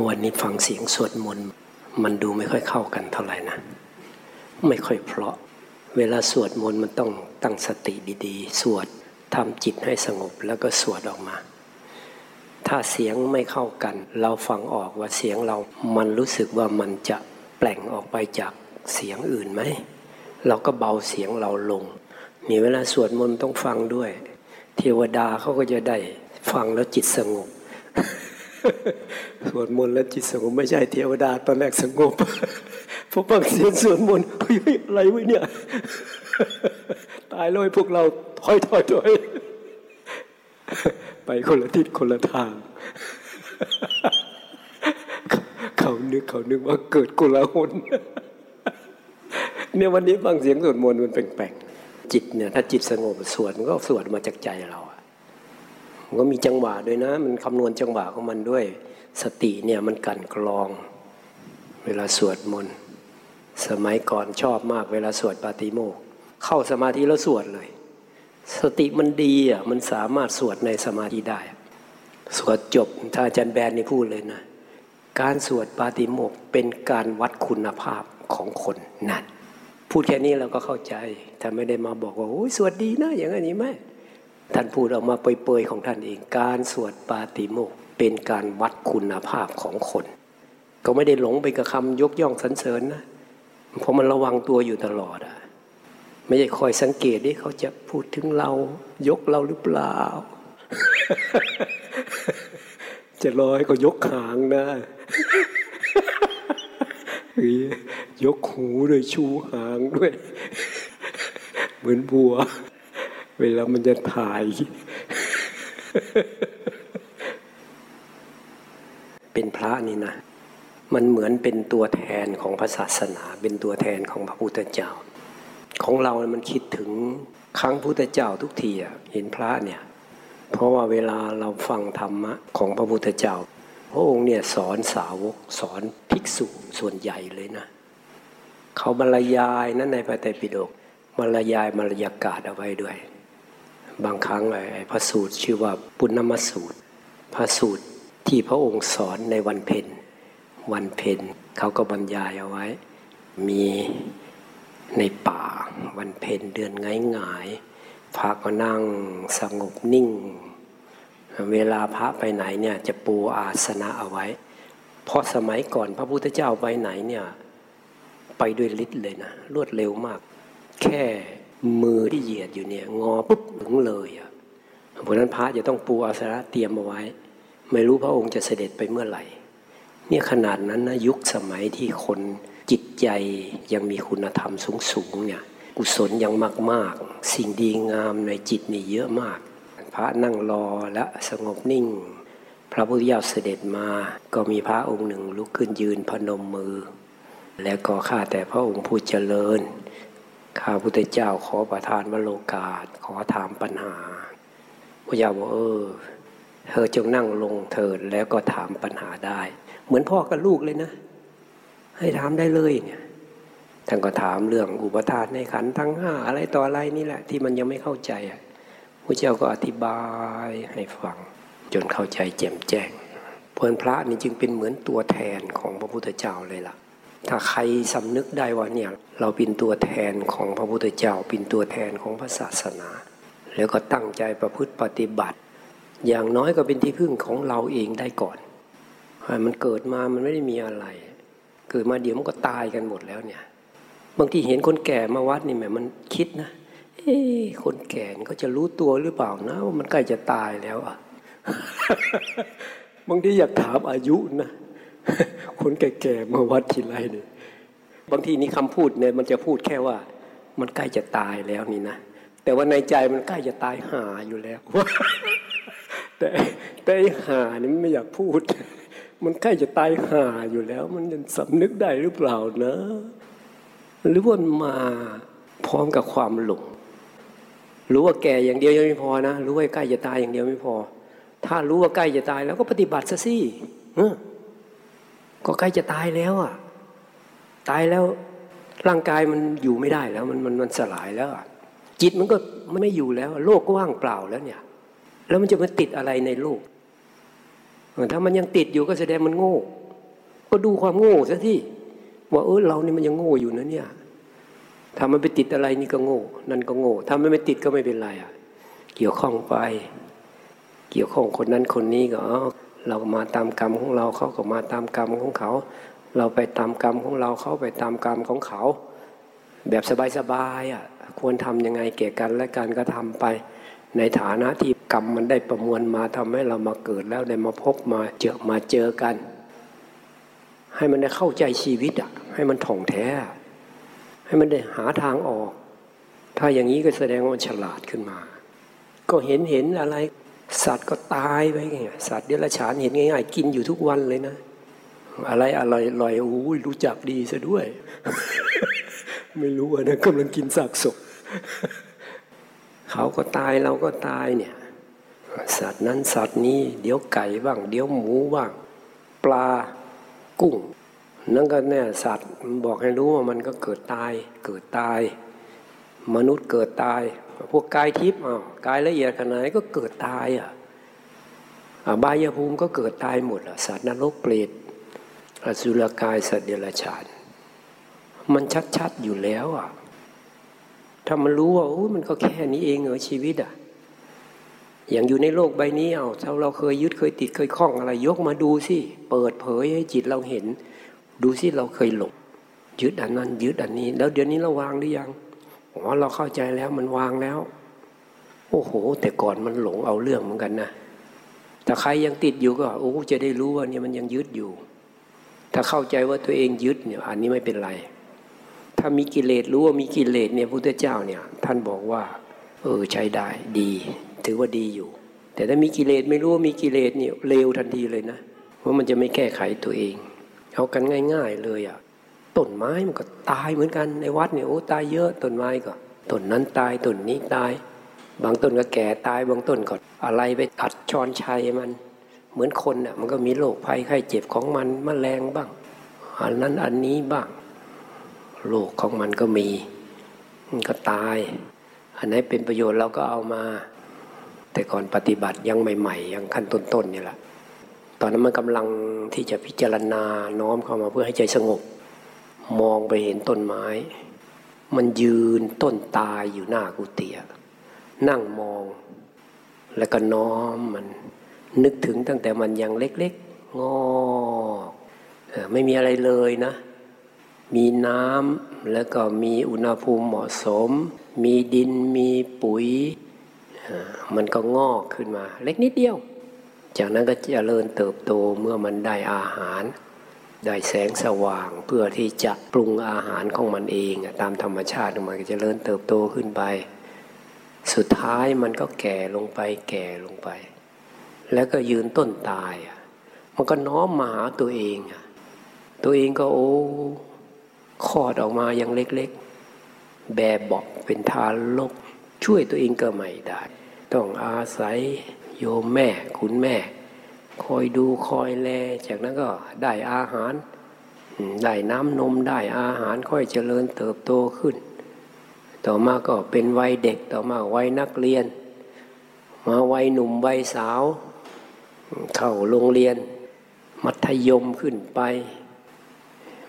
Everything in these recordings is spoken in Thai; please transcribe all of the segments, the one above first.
วันนี้ฟังเสียงสวดมนต์มันดูไม่ค่อยเข้ากันเท่าไหร่นะ ไม่ค่อยเพราะ เวลาสวดมนต์มันต้องตั้งสติดีๆ สวดทำจิตให้สงบแล้วก็สวดออกมา ถ้าเสียงไม่เข้ากัน เราฟังออกว่าเสียงเรา มันรู้สึกว่ามันจะแปลงออกไปจากเสียงอื่นไหม เราก็เบาเสียงเราลง นี่เวลาสวดมนต์ต้องฟังด้วย เทวดาเขาก็จะได้ฟังแล้วจิตสงบ สวดมนต์แล้วจิตสงบไม่ใช่เทวดาตอนแรกสงบพอฟังเสียงสวดมนต์เฮ้ยอะไรวะเนี่ย ตายเลยพวกเราถอยถอยถอยไปคนละทิศคนละทาง เขานึกเขานึกว่าเกิดกุลาหนเนี่ยวันนี้ฟังเสียงสวดมนต์มันแปลงๆจิตเนี่ยถ้าจิตสงบสวดมันก็สวดมาจากใจเรา มันก็มีจังหวะด้วยนะ มันคำนวณจังหวะของมันด้วย สติเนี่ยมันกันกรอง เวลาสวดมนต์สมัยก่อนชอบมากเวลาสวดปาติโมกเข้าสมาธิแล้วสวดเลย สติมันดีอะมันสามารถสวดในสมาธิได้ สวดจบถ้าอาจารย์แบนนี่พูดเลยนะ การสวดปาติโมกเป็นการวัดคุณภาพของคนนั่นพูดแค่นี้เราก็เข้าใจถ้าไม่ได้มาบอกว่าโอ้ยสวดดีนะอย่างนี้ไหม ท่านพูดออกมาเปยๆของท่านเอง การสวดปาติโมกเป็นการวัดคุณภาพของคน ก็ไม่ได้หลงไปกับคำยกย่องสรรเสริญนะเพราะมันระวังตัวอยู่ตลอดอะไม่ใช่คอยสังเกตดิเขาจะพูดถึงเรา ยกเราหรือเปล่า จะลอยก็ยกหางนะยกหูด้วยชูหางด้วย เหมือนบัว เวลามันจะถ่าย เป็นพระนี่นะ มันเหมือนเป็นตัวแทนของพระศาสนา เป็นตัวแทนของพระพุทธเจ้า ของเรา มันคิดถึงครั้งพุทธเจ้าทุกทีอะเห็นพระเนี่ย เพราะว่าเวลาเราฟังธรรมะของพระพุทธเจ้า พระองค์เนี่ยสอนสาวกสอนภิกษุส่วนใหญ่เลยนะเขาบรรยายนั้นในพระไตรปิฎกบรรยายบรรยากาศเอาไว้ด้วย บางครั้งไอ้พระสูตรชื่อว่าปุณณมสูตร พระสูตรที่พระองค์สอนในวันเพ็ญวันเพ็ญเขาก็บรรยายเอาไว้ มีในป่าวันเพ็ญเดือนง่ายง่ายพระก็นั่งสงบนิ่ง เวลาพระไปไหนเนี่ยจะปูอาสนะเอาไว้ เพราะสมัยก่อนพระพุทธเจ้าไปไหนเนี่ยไปด้วยฤทธิ์เลยนะรวดเร็วมาก แค่ มือที่เหยียดอยู่เนี่ยงอปุ๊บถึงเลยอะเพราะนั้นพระจะต้องปูอาสนะเตรียมเอาไว้ ไม่รู้พระองค์จะเสด็จไปเมื่อไหร่ เนี่ยขนาดนั้นนะยุคสมัยที่คนจิตใจยังมีคุณธรรมสูงสูงเนี่ยกุศลยังมากมากสิ่งดีงามในจิตนี่เยอะมาก พระนั่งรอและสงบนิ่ง พระพุทธเจ้าเสด็จมาก็มีพระองค์หนึ่งลุกขึ้นยืนพนมมือ แล้วก็ข้าแต่พระองค์ผู้เจริญ ข้าพุทธเจ้าขอประทานวโรกาส ขอถามปัญหาพระเจ้าบอกเออ เธอจงนั่งลงเถิดแล้วก็ถามปัญหาได้ เหมือนพ่อกับลูกเลยนะ ให้ถามได้เลยเนี่ยท่านก็ถามเรื่องอุปทานในขันทั้งห้าอะไรต่ออะไรนี่แหละ ที่มันยังไม่เข้าใจพระเจ้าก็อธิบายให้ฟัง จนเข้าใจแจ่มแจ้งเพลินพระนี่จึงเป็นเหมือนตัวแทนของพระพุทธเจ้าเลยล่ะ ถ้าใครสำนึกได้ว่าเนี่ยเราเป็นตัวแทนของพระพุทธเจ้าเป็นตัวแทนของพระศาสนา แล้วก็ตั้งใจประพฤติปฏิบัติ อย่างน้อยก็เป็นที่พึ่งของเราเองได้ก่อน มันเกิดมามันไม่ได้มีอะไร เกิดมาเดี๋ยวมันก็ตายกันหมดแล้วเนี่ยบางทีเห็นคนแก่มาวัดนี่แหมมันคิดนะเอ้คนแก่เขาจะรู้ตัวหรือเปล่านะว่ามันใกล้จะตายแล้วอะบางทีอยากถามอายุนะ คนแก่ๆมาวัดทีไรเนี่ยบางทีนี่คำพูดเนี่ยมันจะพูดแค่ว่า มันใกล้จะตายแล้วนี่นะแต่ว่าในใจมันใกล้จะตายหาอยู่แล้วแต่แต่หานี่ไม่อยากพูด มันใกล้จะตายหาอยู่แล้ว มันจะสำนึกได้หรือเปล่านะหรือว่ามาพร้อมกับความหลงรู้ว่าแก่อย่างเดียวยังไม่พอนะรู้ว่าใกล้จะตายอย่างเดียวไม่พอ ถ้ารู้ว่าใกล้จะตายแล้วก็ปฏิบัติซะสิ ก็ใกล้จะตายแล้วอะ ตายแล้วร่างกายมันอยู่ไม่ได้แล้ว มันมันมันสลายแล้วอะจิตมันก็ไม่อยู่แล้ว โลกก็ว่างเปล่าแล้วเนี่ย แล้วมันจะมาติดอะไรในโลกถ้ามันยังติดอยู่ก็แสดงมันโง่ ก็ดูความโง่ซะที่ว่าเออเรานี่มันยังโง่อยู่นะเนี่ยถ้ามันไปติดอะไรนี่ก็โง่ นั่นก็โง่ ถ้ามันไม่ติดก็ไม่เป็นไรอะ เกี่ยวข้องไป เกี่ยวข้องคนนั้นคนนี้ก็เออ เรามาตามกรรมของเราเขาก็มาตามกรรมของเขา เราไปตามกรรมของเราเขาไปตามกรรมของเขา แบบสบายๆอะควรทำยังไงแก่กันและกันก็ทำไป ในฐานะที่กรรมมันได้ประมวลมาทำให้เรามาเกิดแล้วได้มาพบมาเจอมาเจอกัน ให้มันได้เข้าใจชีวิตอะให้มันถ่องแท้ ให้มันได้หาทางออก ถ้าอย่างนี้ก็แสดงว่ามันฉลาดขึ้นมา ก็เห็นเห็นอะไร สัตว์ก็ตายไปไงสัตว์เดรัจฉานเห็นง่ายๆกินอยู่ทุกวันเลยนะ อะไรอร่อยอร่อยโอ้ยรู้จักดีซะด้วย ไม่รู้นะกำลังกินซากศพเขาก็ตายเราก็ตายเนี่ย สัตว์นั้นสัตว์นี้ เดี๋ยวไก่บ้าง เดี๋ยวหมูบ้าง ปลากุ้งนั่นก็เนี่ยสัตว์บอกให้รู้ว่ามันก็เกิดตายเกิดตาย มนุษย์เกิดตาย พวกกายทิพย์อ้าวกายละเอียดขนาดไหนก็เกิดตายอะบายภูมิก็เกิดตายหมดอะสัตว์นรกเปรตอสุรกายสัตว์เดรัจฉาน มันชัดๆอยู่แล้วอะถ้ามันรู้ว่าโอ้มันก็แค่นี้เองเหรอชีวิตอะ อย่างอยู่ในโลกใบนี้เอาถ้าเราเคยยึดเคยติดเคยคล้องอะไร ยกมาดูสิเปิดเผยให้จิตเราเห็น ดูสิเราเคยหลงยึดอันนั้นยึดอันนี้ แล้วเดี๋ยวนี้เราวางหรือยัง อ๋อเราเข้าใจแล้วมันวางแล้ว โอ้โห แต่ก่อนมันหลงเอาเรื่องเหมือนกันนะแต่ใครยังติดอยู่ก็โอ้จะได้รู้ว่าเนี่ยมันยังยึดอยู่ ถ้าเข้าใจว่าตัวเองยึดเนี่ย อันนี้ไม่เป็นไร ถ้ามีกิเลสรู้ว่ามีกิเลสเนี่ยพุทธเจ้าเนี่ย ท่านบอกว่า เออใช้ได้ดี ถือว่าดีอยู่ แต่ถ้ามีกิเลสไม่รู้ว่ามีกิเลสเนี่ยเลวทันทีเลยนะเพราะมันจะไม่แก้ไขตัวเองเอากันง่าย ๆ เลยอะ่ะ ต้นไม้มันก็ตายเหมือนกันในวัดเนี่ยโอ้ตายเยอะต้นไม้ก็ต้นนั้นตายต้นนี้ตาย บางต้นก็แก่ตายบางต้นก็อะไรไปอัดชอนชัยมัน เหมือนคนน่ะมันก็มีโรคภัยไข้เจ็บของมันมแมลงบ้าง อันนั้นอันนี้บ้างโรคของมันก็มีมันก็ตาย อันไหนเป็นประโยชน์เราก็เอามา แต่ก่อนปฏิบัติยังใหม่ๆยังขั้นต้นๆนี่แหละตอนนั้นมันกำลังที่จะพิจารณาน้อมเข้ามาเพื่อให้ใจสงบ มองไปเห็นต้นไม้ มันยืนต้นตายอยู่หน้ากุฏินั่งมอง แล้วก็น้อมมัน นึกถึงตั้งแต่มันยังเล็กๆ งอกไม่มีอะไรเลยนะ มีน้ำแล้วก็มีอุณหภูมิเหมาะสม มีดินมีปุ๋ย มันก็งอกขึ้นมา เล็กนิดเดียว จากนั้นก็จเจริญเติบโตเมื่อมันได้อาหาร ได้แสงสว่างเพื่อที่จะปรุงอาหารของมันเองตามธรรมชาติมันก็จเริญเติบโตขึ้นไป สุดท้ายมันก็แก่ลงไปแก่ลงไป แล้วก็ยืนต้นตาย มันก็น้อมมาหาตัวเอง ตัวเองก็โอ้คลอดออกมายังเล็กๆ แบบบอกเป็นทารกช่วยตัวเองก็ไม่ได้ ต้องอาศัยโยมแม่คุณแม่ คอยดูคอยแล จากนั้นก็ได้อาหาร ได้น้ำนมได้อาหารค่อยเจริญเติบโตขึ้น ต่อมาก็เป็นวัยเด็กต่อมาวัยนักเรียน มาวัยหนุ่มวัยสาว เข้าโรงเรียน มัธยมขึ้นไป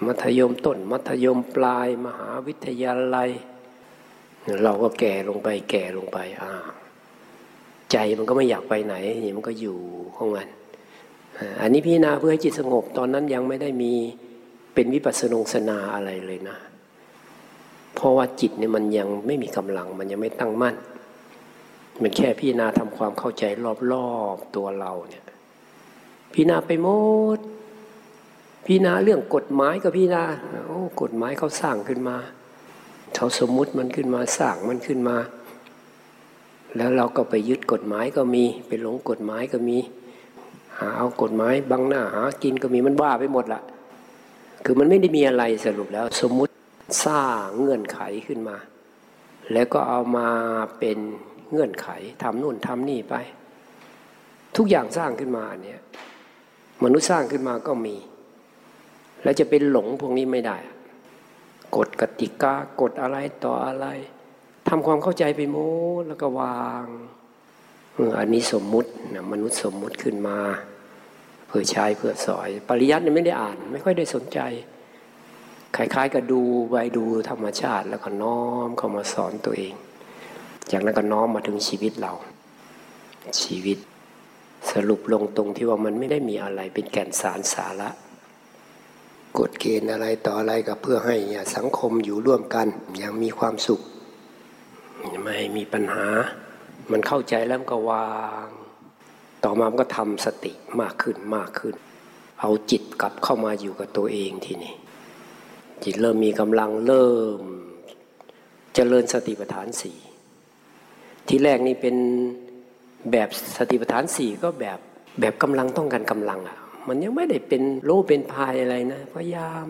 มัธยมต้น มัธยมปลาย มหาวิทยาลัย เราก็แก่ลงไปแก่ลงไปอ่าใจมันก็ไม่อยากไปไหนนี่มันก็อยู่ของมัน อันนี้พี่นาเพื่อให้จิตสงบตอนนั้นยังไม่ได้มีเป็นวิปัสสนงสนาอะไรเลยนะ เพราะว่าจิตเนี่ยมันยังไม่มีกำลังมันยังไม่ตั้งมั่น มันแค่พี่นาทำความเข้าใจรอบๆตัวเราเนี่ยพี่นาไปหมดพี่นาเรื่องกฎหมายกับพี่นาโอ้กฎหมายเขาสร้างขึ้นมาเขาสมมุติมันขึ้นมาสร้างมันขึ้นมา แล้วเราก็ไปยึดกฎหมายก็มี ไปหลงกฎหมายก็มี หาเอากฎหมายบังหน้าหากินก็มีมันบ้าไปหมดละคือมันไม่ได้มีอะไรสรุปแล้ว สมมุติสร้างเงื่อนไขขึ้นมา แล้วก็เอามาเป็นเงื่อนไขทำนู่นทำนี่ไป ทุกอย่างสร้างขึ้นมาเนี่ยมนุษย์สร้างขึ้นมาก็มี แล้วจะเป็นหลงพวกนี้ไม่ได้กฎกติกากฎอะไรต่ออะไรทำความเข้าใจไปโมแล้วก็วาง อันนี้สมมุตินะมนุษย์สมมุติขึ้นมาเพื่อใช้เพื่อสอย ปริยัติไม่ได้อ่าน ไม่ค่อยได้สนใจคล้ายๆกับดูไวดูธรรมชาติ แล้วก็น้อมเข้ามาสอนตัวเอง จากนั้นก็น้อมมาถึงชีวิตเรา ชีวิตสรุปลงตรงที่ว่ามันไม่ได้มีอะไรเป็นแก่นสารสาระกฎเกณฑ์อะไรต่ออะไรก็เพื่อให้สังคมอยู่ร่วมกันอย่างมีความสุข ไม่ให้มีปัญหา มันเข้าใจแล้วมันก็วาง ต่อมามันก็ทำสติมากขึ้นมากขึ้น เอาจิตกลับเข้ามาอยู่กับตัวเองทีนี้จิตเริ่มมีกำลังเริ่มจเจริญสติปัฏฐานสี่ที่แรกนี่เป็นแบบสติปัฏฐานสี่ก็แบบแบบกำลังต้องการกำลังอะ มันยังไม่ได้เป็นโลเป็นพายอะไรนะพยายาม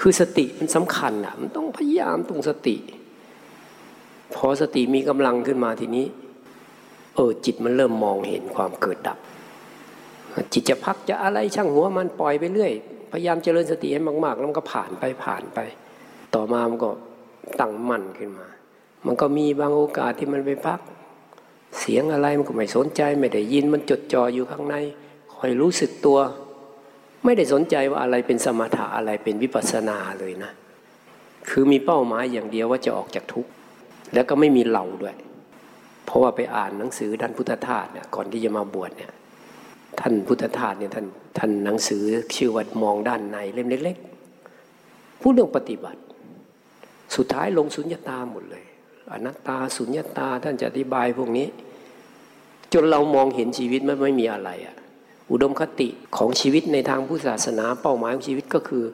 คือสติมันสำคัญอะมันต้องพยายามตรงสติ พอสติมีกำลังขึ้นมาทีนี้ เออจิตมันเริ่มมองเห็นความเกิดดับ จิตจะพักจะอะไรช่างหัวมันปล่อยไปเรื่อย พยายามเจริญสติให้มากๆ แล้วมันก็ผ่านไปผ่านไป ต่อมามันก็ตั้งมั่นขึ้นมา มันก็มีบางโอกาสที่มันไปพัก เสียงอะไรมันก็ไม่สนใจ ไม่ได้ยินมันจดจ่ออยู่ข้างในคอยรู้สึกตัว ไม่ได้สนใจว่าอะไรเป็นสมถะอะไรเป็นวิปัสสนาเลยนะ คือมีเป้าหมายอย่างเดียวว่าจะออกจากทุกข์แล้วก็ไม่มีเหล่าด้วย เพราะว่าไปอ่านหนังสือท่านพุทธทาสเนี่ยก่อนที่จะมาบวชเนี่ยท่านพุทธทาสเนี่ยท่านท่านหนังสือชื่อว่ามองด้านในเล่มเล็กๆพูดเรื่องปฏิบัติ สุดท้ายลงสุญญตาหมดเลย อนัตตาสุญญตาท่านจะอธิบายพวกนี้ จนเรามองเห็นชีวิตมันไม่มีอะไรอะอุดมคติของชีวิตในทางพุทธศาสนาเป้าหมายของชีวิตก็คือ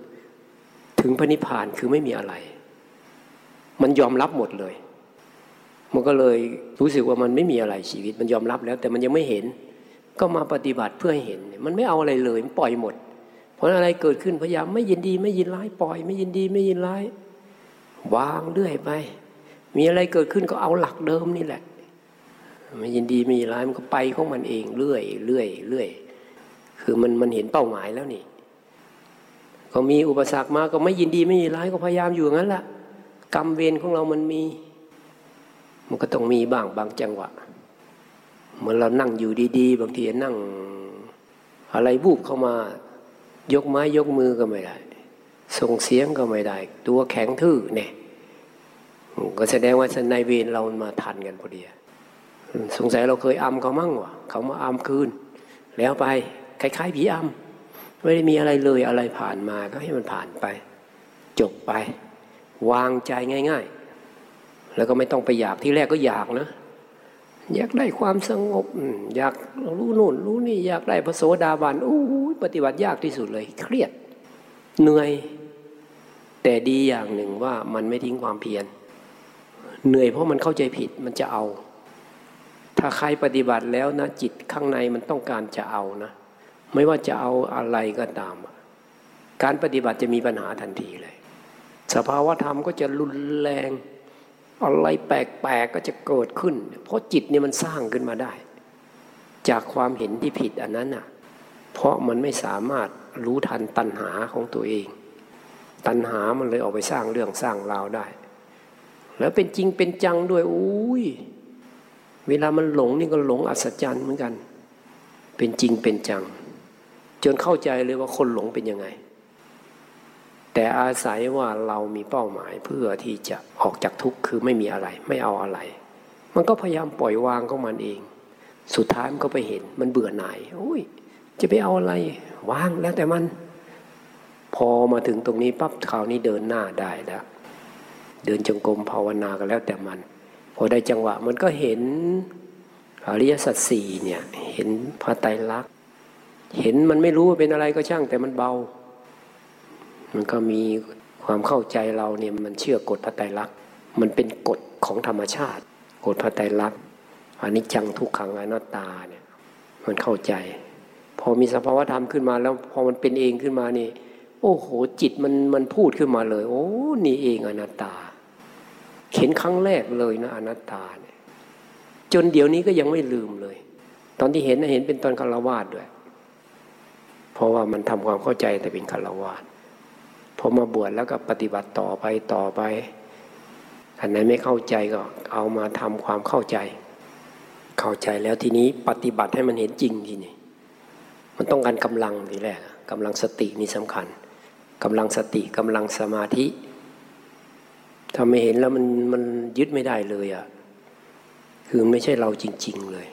ถึงพระนิพพานคือไม่มีอะไร มันยอมรับหมดเลย มันก็เลยรู้สึกว่ามันไม่มีอะไรชีวิตมันยอมรับแล้ว แต่มันยังไม่เห็น ก็มาปฏิบัติเพื่อให้เห็น มันไม่เอาอะไรเลยมันปล่อยหมด เพราะอะไรเกิดขึ้นพยายามไม่ยินดีไม่ยินร้ายปล่อย ไม่ยินดีไม่ยินร้ายวางเรื่อยไป มีอะไรเกิดขึ้นก็เอาหลักเดิมนี่แหละไม่ยินดีไม่ยินร้ายมันก็ไปของมันเองเรื่อยเรื่อยเรื่อยคือมันมันเห็นเป้าหมายแล้วนี่ก็มีอุปสรรคมาก็ไม่ยินดีไม่ยินร้ายก็พยายามอยู่งั้นแหละกรรมเวรของเรามันมี มันก็ต้องมีบ้างบางจังหวะ เหมือนเรานั่งอยู่ดีๆ บางทีนั่ง อะไรบูบเข้ามายกไม้ยกมือก็ไม่ได้ ส่งเสียงก็ไม่ได้ ตัวแข็งทื่อเนี่ยก็แสดงว่าในเวรเรามาทันกันพอดีสงสัยเราเคยอำเขามั่งวะเขามาอำคืน แล้วไปคล้ายๆผีอำไม่ได้มีอะไรเลยอะไรผ่านมาก็ให้มันผ่านไป จบไป วางใจง่าย ๆ แล้วก็ไม่ต้องไปอยากที่แรกก็อยากนะ อยากได้ความสงบ อยากรู้นู่น รู้นี่อยากได้พระโสดาบันโอ้ปฏิบัติยากที่สุดเลย เครียดเหนื่อย แต่ดีอย่างหนึ่งว่ามันไม่ทิ้งความเพียรเหนื่อยเพราะมันเข้าใจผิดมันจะเอา ถ้าใครปฏิบัติแล้วนะ จิตข้างในมันต้องการจะเอานะ ไม่ว่าจะเอาอะไรก็ตาม การปฏิบัติจะมีปัญหาทันทีเลย สภาวะธรรมก็จะรุนแรง อะไรแปลกๆก็จะเกิดขึ้น เพราะจิตเนี่ยมันสร้างขึ้นมาได้ จากความเห็นที่ผิดอันนั้นน่ะ เพราะมันไม่สามารถรู้ทันตัณหาของตัวเอง ตัณหามันเลยออกไปสร้างเรื่องสร้างราวได้ แล้วเป็นจริงเป็นจังด้วยอุ้ยเวลามันหลงนี่ก็หลงอัศจรรย์เหมือนกัน เป็นจริงเป็นจัง จนเข้าใจเลยว่าคนหลงเป็นยังไง แต่อาศัยว่าเรามีเป้าหมายเพื่อที่จะออกจากทุกข์คือไม่มีอะไร ไม่เอาอะไร มันก็พยายามปล่อยวางของมันเอง สุดท้ายมันก็ไปเห็นมันเบื่อหน่ายโอ้ย จะไปเอาอะไรวางแล้วแต่มัน พอมาถึงตรงนี้ปั๊บคราวนี้เดินหน้าได้แล้วเดินจงกรมภาวนาก็แล้วแต่มัน พอได้จังหวะมันก็เห็นอริยสัจสี่เนี่ย เห็นพระไตรลักษณ์เห็นมันไม่รู้ว่าเป็นอะไรก็ช่างแต่มันเบา มันก็มีความเข้าใจเราเนี่ยมันเชื่อกฎพระไตรลักษณ์มันเป็นกฎของธรรมชาติกฎพระไตรลักษณ์อนิจจังทุกขังอนัตตาเนี่ยมันเข้าใจ พอมีสภาวธรรมขึ้นมาแล้วพอมันเป็นเองขึ้นมานี่ โอ้โหจิตมันมันพูดขึ้นมาเลย โอ้นี่เองอนัตตาเห็นครั้งแรกเลยนะอนัตตาเนี่ยจนเดี๋ยวนี้ก็ยังไม่ลืมเลย ตอนที่เห็นเห็นเป็นตอนคารวาสด้วย เพราะว่ามันทำความเข้าใจแต่เป็นคารวาส พอมาบวชแล้วก็ปฏิบัติต่อไปต่อไปอันไหนไม่เข้าใจก็เอามาทำความเข้าใจ เข้าใจแล้วทีนี้ปฏิบัติให้มันเห็นจริงทีนี้มันต้องการกำลังทีแรกกำลังสตินี่สำคัญกำลังสติกำลังสมาธิถ้าไม่เห็นแล้วมันมันยึดไม่ได้เลยอะ่ะคือไม่ใช่เราจริง ๆเลย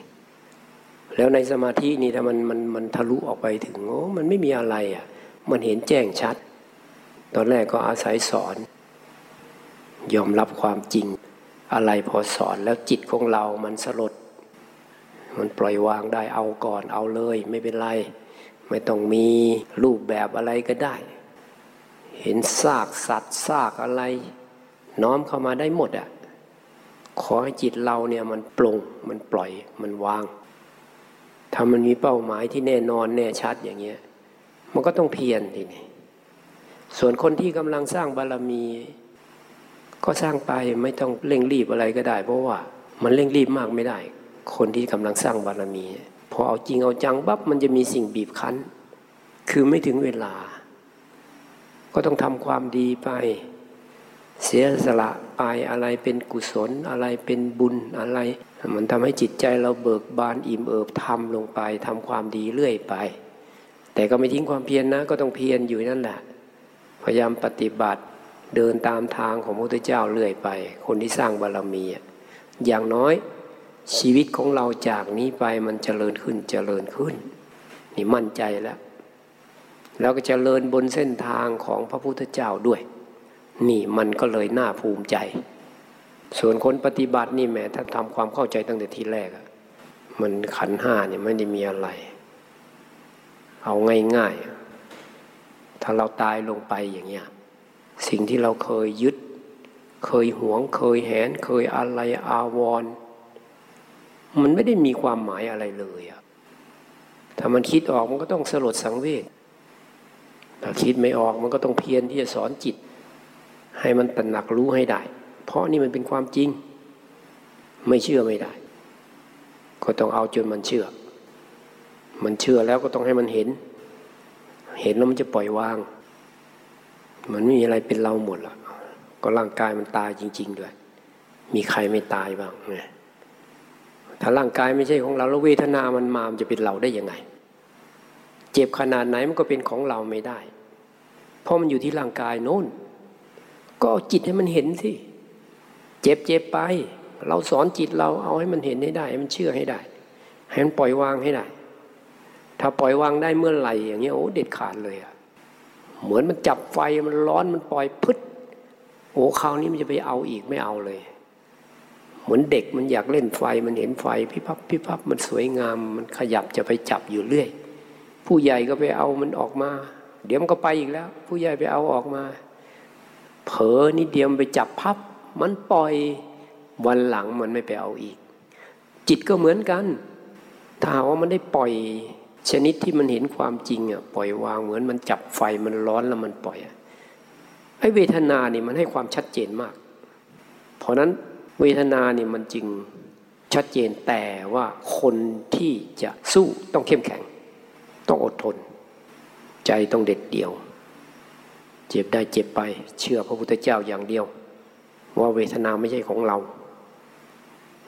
แล้วในสมาธินี่ถ้ามันมันมันทะลุออกไปถึงโอ้มันไม่มีอะไรอะ่ะ มันเห็นแจ้งชัด ตอนแรกก็อาศัยสอน ยอมรับความจริง อะไรพอสอนแล้วจิตของเรามันสลด มันปล่อยวางได้เอาก่อนเอาเลย ไม่เป็นไร ไม่ต้องมีรูปแบบอะไรก็ได้ เห็นซากสัตว์ซากอะไร น้อมเข้ามาได้หมดอะ่ะขอให้จิตเราเนี่ยมันปลงมันปล่อยมันวาง ถ้ามันมีเป้าหมายที่แน่นอนแน่ชัดอย่างเงี้ย มันก็ต้องเพียรทีนี้ ส่วนคนที่กำลังสร้างบารรมี ก็สร้างไปไม่ต้องเร่งรีบอะไรก็ได้ เพราะว่ามันเร่งรีบมากไม่ได้ คนที่กำลังสร้างบารรมี พอเอาจริงเอาจังบับมันจะมีสิ่งบีบคั้น คือไม่ถึงเวลา ก็ต้องทำความดีไป เสียสละไปอะไรเป็นกุศลอะไรเป็นบุญอะไร มันทำให้จิตใจเราเบิกบานอิ่มเอิบทำลงไปทำความดีเรื่อยไป แต่ก็ไม่ทิ้งความเพียรนนะ ก็ต้องเพียรอยู่นั่นแหละ พยายามปฏิบัติเดินตามทางของพระพุทธเจ้าเรื่อยไป คนที่สร้างบารรมีอย่างน้อยชีวิตของเราจากนี้ไปมันเจริญขึ้นเจริญขึ้น นี่มั่นใจแล้ว แล้วก็เจริญบนเส้นทางของพระพุทธเจ้าด้วย นี่มันก็เลยน่าภูมิใจ ส่วนคนปฏิบัตินี่แม้ถ้าทำความเข้าใจตั้งแต่ทีแรกมันขันห้าเนี่ยไม่ได้มีอะไร เอาง่ายๆ ถ้าเราตายลงไปอย่างเงี้ยสิ่งที่เราเคยยึด เคยหวง เคยแหน เคยอะไรอาวร มันไม่ได้มีความหมายอะไรเลยอะถ้ามันคิดออกมันก็ต้องสลดสังเวชถ้าคิดไม่ออกมันก็ต้องเพียรที่จะสอนจิต ให้มันตระหนักรู้ให้ได้ เพราะนี่มันเป็นความจริง ไม่เชื่อไม่ได้ ก็ต้องเอาจนมันเชื่อ มันเชื่อแล้วก็ต้องให้มันเห็น เห็นแล้วมันจะปล่อยวาง มันไม่มีอะไรเป็นเราหมดละก็ร่างกายมันตายจริง ๆ ด้วย มีใครไม่ตายบ้างไงถ้าร่างกายไม่ใช่ของเราแล้วเวทนามันมามันจะเป็นเราได้ยังไง เจ็บขนาดไหนมันก็เป็นของเราไม่ได้ เพราะมันอยู่ที่ร่างกายโน้น ก็จิตให้มันเห็นสิ เจ็บเจ็บไป เราสอนจิตเราเอาให้มันเห็นให้ได้ ให้มันเชื่อให้ได้ ให้มันปล่อยวางให้ได้ ถ้าปล่อยวางได้เมื่อไหร่อย่างเงี้ยโอ้เด็ดขาดเลยอะเหมือนมันจับไฟมันร้อนมันปล่อยพึดโอ้คราวนี้มันจะไปเอาอีกไม่เอาเลย เหมือนเด็กมันอยากเล่นไฟมันเห็นไฟพิพับพิพับมันสวยงาม มันขยับจะไปจับอยู่เรื่อย ผู้ใหญ่ก็ไปเอามันออกมา เดี๋ยวมันก็ไปอีกแล้ว ผู้ใหญ่ไปเอาออกมา เผลอนิดเดียวไปจับพับ มันปล่อยวันหลังมันไม่ไปเอาอีก จิตก็เหมือนกันถ้าว่ามันได้ปล่อย ชนิดที่มันเห็นความจริงอะปล่อยวางเหมือนมันจับไฟมันร้อนแล้วมันปล่อยไอ้เวทนานี่มันให้ความชัดเจนมาก เพราะนั้นเวทนาเนี่ยมันจึงชัดเจนแต่ว่าคนที่จะสู้ต้องเข้มแข็ง ต้องอดทน ใจต้องเด็ดเดี่ยว เจ็บได้เจ็บไป เชื่อพระพุทธเจ้าอย่างเดียว ว่าเวทนาไม่ใช่ของเรา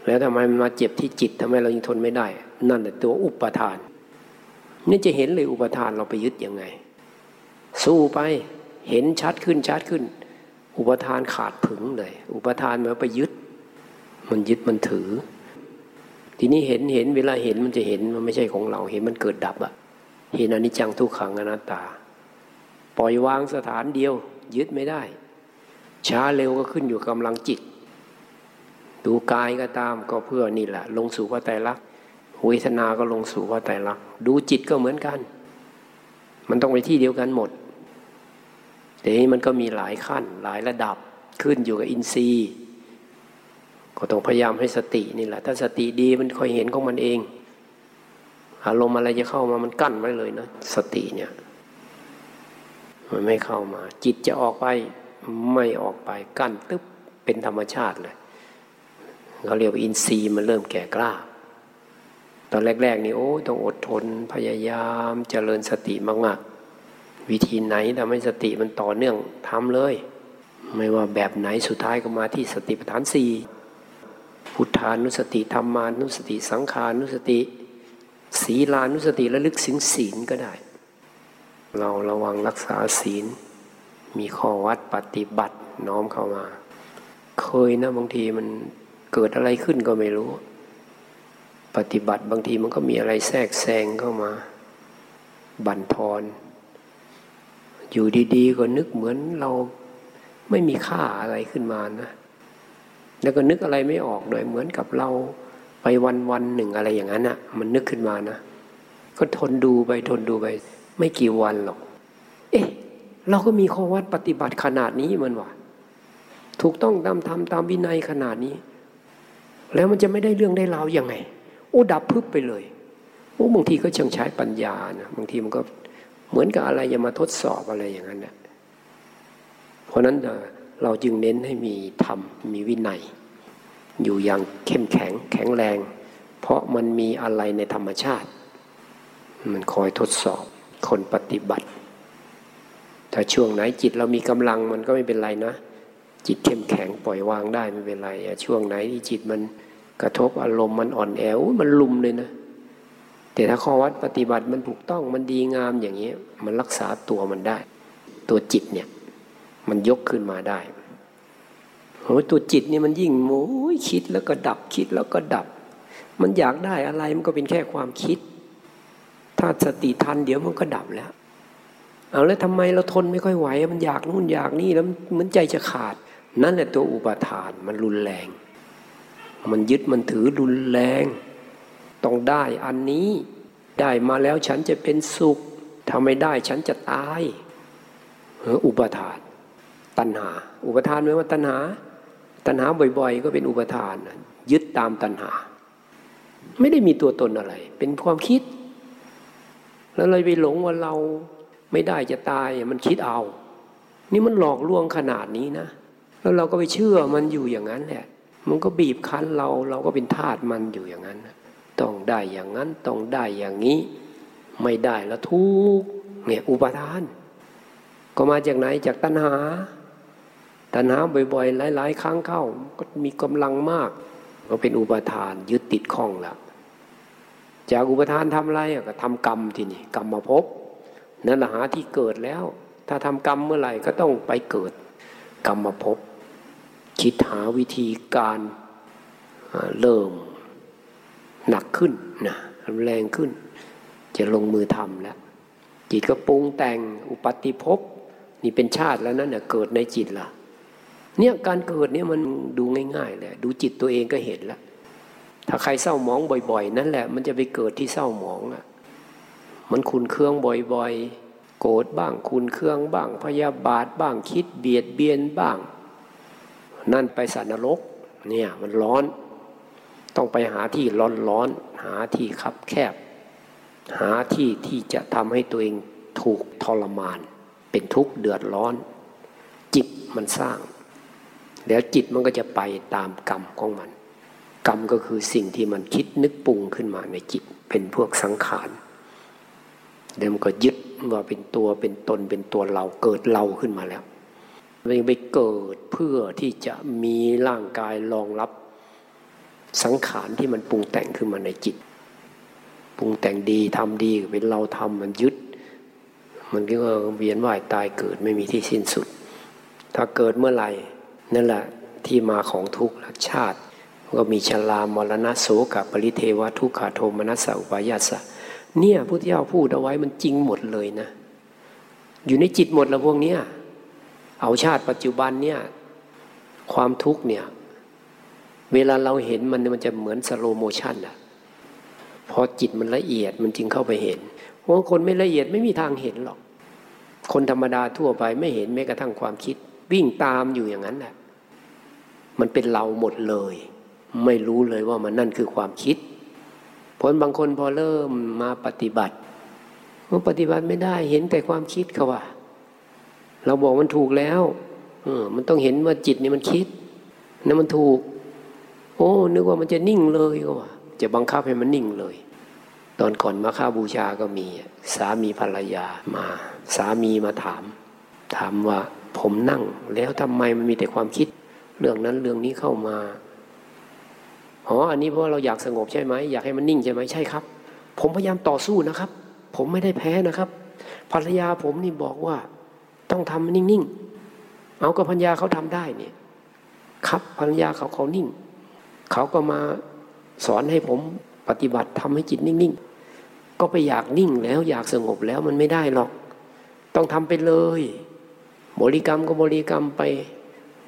แล้วทำไมมันมาเจ็บที่จิตทำไมเรายังทนไม่ได้ นั่นแหละตัวอุปทาน นี่จะเห็นเลยอุปทานเราไปยึดยังไง สู้ไปเห็นชัดขึ้นชัดขึ้น อุปทานขาดผึงเลย อุปทานมันไปยึด มันยึดมันถือ ทีนี้เห็นเห็นเวลาเห็นมันจะเห็นมันไม่ใช่ของเราเห็นมันเกิดดับอะเห็นอนิจจังทุกขังอนัตตา ปล่อยวางสถานเดียว ยึดไม่ได้ ช้าเร็วก็ขึ้นอยู่กำลังจิต ดูกายก็ตามก็เพื่อนี่แหละ ลงสู่พระไตรลักษณ เวทนาก็ลงสู่พระไตรลักษณ์ดูจิตก็เหมือนกัน มันต้องไปที่เดียวกันหมดแต่นี้มันก็มีหลายขั้นหลายระดับขึ้นอยู่กับอินทรีย์ ก็ต้องพยายามให้สตินี่แหละ ถ้าสติดีมันคอยเห็นของมันเอง อารมณ์อะไรจะเข้ามามันกั้นไว้เลยนะสติเนี่ยมันไม่เข้ามา จิตจะออกไปไม่ออกไปกั้นตึ๊บเป็นธรรมชาติเลยเขาเรียกว่าอินทรีย์มันเริ่มแก่กล้า ตอนแรก ๆ นี่โอ้ต้องอดทนพยายามเจริญสติมากๆ วิธีไหนทำให้สติมันต่อเนื่องทำเลย ไม่ว่าแบบไหนสุดท้ายก็มาที่สติปัฏฐานสี่พุทธานุสติธรรมานุสติสังขานุสติ ศีลานุสติระลึกถึงศีลก็ได้ เราระวังรักษาศีล มีข้อวัดปฏิบัติน้อมเข้ามา เคยนะบางทีมันเกิดอะไรขึ้นก็ไม่รู้ ปฏิบัติบางทีมันก็มีอะไรแทรกแซงเข้ามา บั่นทอน อยู่ดีๆ ก็นึกเหมือนเราไม่มีค่าอะไรขึ้นมานะ แล้วก็นึกอะไรไม่ออกเลยเหมือนกับเราไปวันวันหนึ่งอะไรอย่างนั้นอะ มันนึกขึ้นมานะ ก็ทนดูไปทนดูไป ไม่กี่วันหรอก เอ๊ะ เราก็มีข้อวัดปฏิบัติขนาดนี้มันวะถูกต้องตามธรรมตามวินัยขนาดนี้ แล้วมันจะไม่ได้เรื่องได้ราวยังไง โอ้ดับพึบไปเลยโอ้บางทีก็ช่างใช้ปัญญานะบางทีมันก็เหมือนกับอะไรจะมาทดสอบอะไรอย่างนั้นนะเพราะนั้นเราจึงเน้นให้มีธรรมมีวินัย อยู่อย่างเข้มแข็งแข็งแรง เพราะมันมีอะไรในธรรมชาติ มันคอยทดสอบคนปฏิบัติ ถ้าช่วงไหนจิตเรามีกำลังมันก็ไม่เป็นไรนะ จิตเข้มแข็งปล่อยวางได้ไม่เป็นไรช่วงไหนที่จิตมัน กระทบอารมณ์มันอ่อนแอมันลุมเลยนะ แต่ถ้าข้อวัดปฏิบัติมันถูกต้องมันดีงามอย่างนี้มันรักษาตัวมันได้ ตัวจิตเนี่ย มันยกขึ้นมาได้โอ้ตัวจิตนี่มันยิ่งโม้ยคิดแล้วก็ดับคิดแล้วก็ดับ มันอยากได้อะไรมันก็เป็นแค่ความคิด ถ้าสติทันเดี๋ยวมันก็ดับแล้ว เอาแล้วทำไมเราทนไม่ค่อยไหว มันอยากนู่นอยากนี่แล้วมันใจจะขาด นั่นแหละตัวอุปทานมันรุนแรง มันยึดมันถือรุนแรง ต้องได้อันนี้ ได้มาแล้วฉันจะเป็นสุขถ้าไม่ได้ฉันจะตายอุปทาน ตัณหา อุปทานไม่ว่าตัณหา ตัณหาบ่อยๆ ก็เป็นอุปทาน ยึดตามตัณหา ไม่ได้มีตัวตนอะไร เป็นความคิด แล้วเลยไปหลงว่าเราไม่ได้จะตายมันคิดเอา นี่มันหลอกลวงขนาดนี้นะ แล้วเราก็ไปเชื่อมันอยู่อย่างนั้นแหละ มันก็บีบคั้นเราเราก็เป็นทาสมันอยู่อย่างนั้น ต้องได้อย่างนั้นต้องได้อย่างนี้ ไม่ได้แล้วทุกเนี่ยอุปทาน ก็มาจากไหนจากตัณหา ตัณหาบ่อยๆ หลาย ๆ ครั้งเข้าก็มีกำลังมาก ก็เป็นอุปทานยึดติดข้องแล้วจากอุปทานทำอะไรก็ทำกรรมทีนี่กรรมมาพบนั่นแหละหาที่เกิดแล้ว ถ้าทำกรรมเมื่อไหร่ก็ต้องไปเกิดกรรมมาพบ คิดหาวิธีการเริ่มหนักขึ้นนะแรงขึ้น จะลงมือทำแล้ว จิตก็ปรุงแต่งอุปติภพนี่เป็นชาติแล้วนั่นเน่ยเกิดในจิตละเนี่ยการเกิดเนี่ยมันดูง่ายๆเลยดูจิตตัวเองก็เห็นแล้วถ้าใครเศร้าหมองบ่อย ๆ นั่นแหละ มันจะไปเกิดที่เศร้าหมองอะมันคุนเครื่องบ่อยๆ โกรธบ้างคุนเครื่องบ้างพยาบาทบ้างคิดเบียดเบียนบ้าง นั่นไปสัตว์นรกเนี่ยมันร้อน ต้องไปหาที่ร้อนร้อน หาที่คับแคบ หาที่ที่จะทำให้ตัวเองถูกทรมาน เป็นทุกข์เดือดร้อน จิตมันสร้าง แล้วจิตมันก็จะไปตามกรรมของมัน กรรมก็คือสิ่งที่มันคิดนึกปรุงขึ้นมาในจิตเป็นพวกสังขารเดี๋ยวมันก็ยึดว่าเป็นตัวเป็นตนเป็นตัวเราเกิดเราขึ้นมาแล้ว มันไปเกิดเพื่อที่จะมีร่างกายรองรับสังขารที่มันปรุงแต่งขึ้นมาในจิต ปรุงแต่งดีทำดีเป็นเราทำมันยึด มันก็เวียนว่ายตายเกิดไม่มีที่สิ้นสุด ถ้าเกิดเมื่อไหร่นั่นแหละที่มาของทุกข์ชาติ ก็มีชรามรณะโสกับปริเทวทุกขาโทมนัสสะอุปายาสะเนี่ยพุทธเจ้าพูดเอาไว้มันจริงหมดเลยนะ อยู่ในจิตหมดแล้วพวกเนี้ย เอาชาติปัจจุบันเนี่ยความทุกข์เนี่ยเวลาเราเห็นมันมันจะเหมือนสโลโมชันอะพอจิตมันละเอียดมันจึงเข้าไปเห็นเพราะคนไม่ละเอียดไม่มีทางเห็นหรอก คนธรรมดาทั่วไปไม่เห็นแม้กระทั่งความคิด วิ่งตามอยู่อย่างนั้นแหละมันเป็นเราหมดเลย ไม่รู้เลยว่ามันนั่นคือความคิดผลบางคนพอเริ่มมาปฏิบัติมันปฏิบัติไม่ได้เห็นแต่ความคิดเขาว่า เราบอกมันถูกแล้วเออมันต้องเห็นว่าจิตนี่มันคิดนั่นมันถูก โอ้ นึกว่ามันจะนิ่งเลยก็ว่าจะบังคับให้มันนิ่งเลย ตอนก่อนมาค่าบูชาก็มี สามีภรรยามา สามีมาถาม ถามว่าผมนั่ง แล้วทำไมมันมีแต่ความคิด เรื่องนั้นเรื่องนี้เข้ามาอ๋ออันนี้เพราะเราอยากสงบใช่ไหมอยากให้มันนิ่งใช่ไหมใช่ครับ ผมพยายามต่อสู้นะครับ ผมไม่ได้แพ้นะครับ ภรรยาผมนี่บอกว่า ต้องทำนิ่งๆ เอากับภรรยาเขาทำได้เนี่ย ครับภรรยาเขาเขานิ่ง เขาก็มาสอนให้ผมปฏิบัติทำให้จิตนิ่งๆ ก็ไปอยากนิ่งแล้วอยากสงบแล้วมันไม่ได้หรอก ต้องทำไปเลย บริกรรมก็บริกรรมไป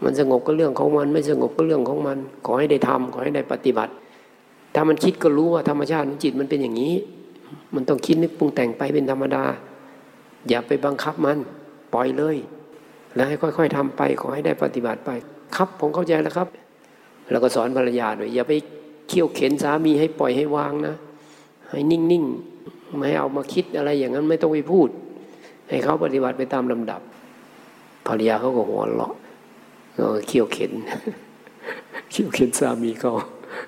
มันสงบก็เรื่องของมัน ไม่สงบก็เรื่องของมัน ขอให้ได้ทำขอให้ได้ปฏิบัติ ถ้ามันคิดก็รู้ว่าธรรมชาติของจิตมันเป็นอย่างนี้ มันต้องคิดนึกปรุงแต่งไปเป็นธรรมดา อย่าไปบังคับมัน ปล่อยเลยแล้วให้ค่อย ๆทำไปขอให้ได้ปฏิบัติไป ครับผมเข้าใจแล้วครับ แล้วก็สอนภรรยาด้วยอย่าไปเขี่ยวเข็นสามีให้ปล่อยให้วางนะ ให้นิ่งๆไม่ให้เอามาคิดอะไรอย่างนั้นไม่ต้องไปพูด ให้เขาปฏิบัติไปตามลำดับ ภรรยาเขาก็หัวเราะเขี่ยวเข็นเขี่ยวเข็นสามีเขา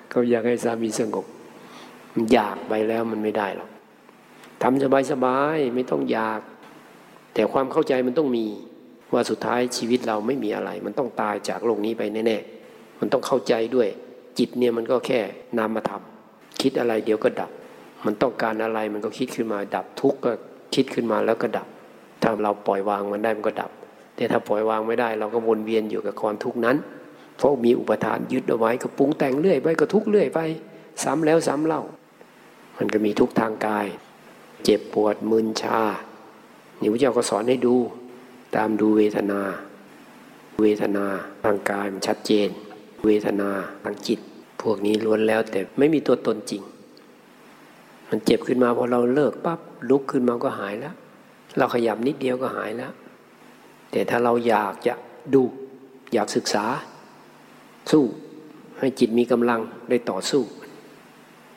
เขาอยากให้สามีสงบอยากไปแล้วมันไม่ได้หรอกทำสบายๆไม่ต้องอยาก แต่ความเข้าใจมันต้องมีว่าสุดท้ายชีวิตเราไม่มีอะไร มันต้องตายจากโลกนี้ไปแน่ๆมันต้องเข้าใจด้วย จิตเนี่ยมันก็แค่นามธรรมคิดอะไรเดี๋ยวก็ดับ มันต้องการอะไรมันก็คิดขึ้นมา ดับทุกข์ก็คิดขึ้นมาแล้วก็ดับ ถ้าเราปล่อยวางมันได้มันก็ดับ แต่ถ้าปล่อยวางไม่ได้ เราก็วนเวียนอยู่กับความทุกข์นั้น เพราะมีอุปทานยึดเอาไว้ก็ปรุงแต่งเรื่อยไปก็ทุกข์เรื่อยไปซ้ำแล้วซ้ำเล่า มันก็มีทุกข์ทางกาย เจ็บปวดมึนชา นี่พระเจ้าก็สอนให้ดู ตามดูเวทนา เวทนาทางกายมันชัดเจน เวทนาทางจิต พวกนี้ล้วนแล้วแต่ไม่มีตัวตนจริง มันเจ็บขึ้นมาพอเราเลิกปั๊บลุกขึ้นมาก็หายแล้ว เราขยับนิดเดียวก็หายแล้ว แต่ถ้าเราอยากจะดูอยากศึกษา สู้ให้จิตมีกำลังได้ต่อสู้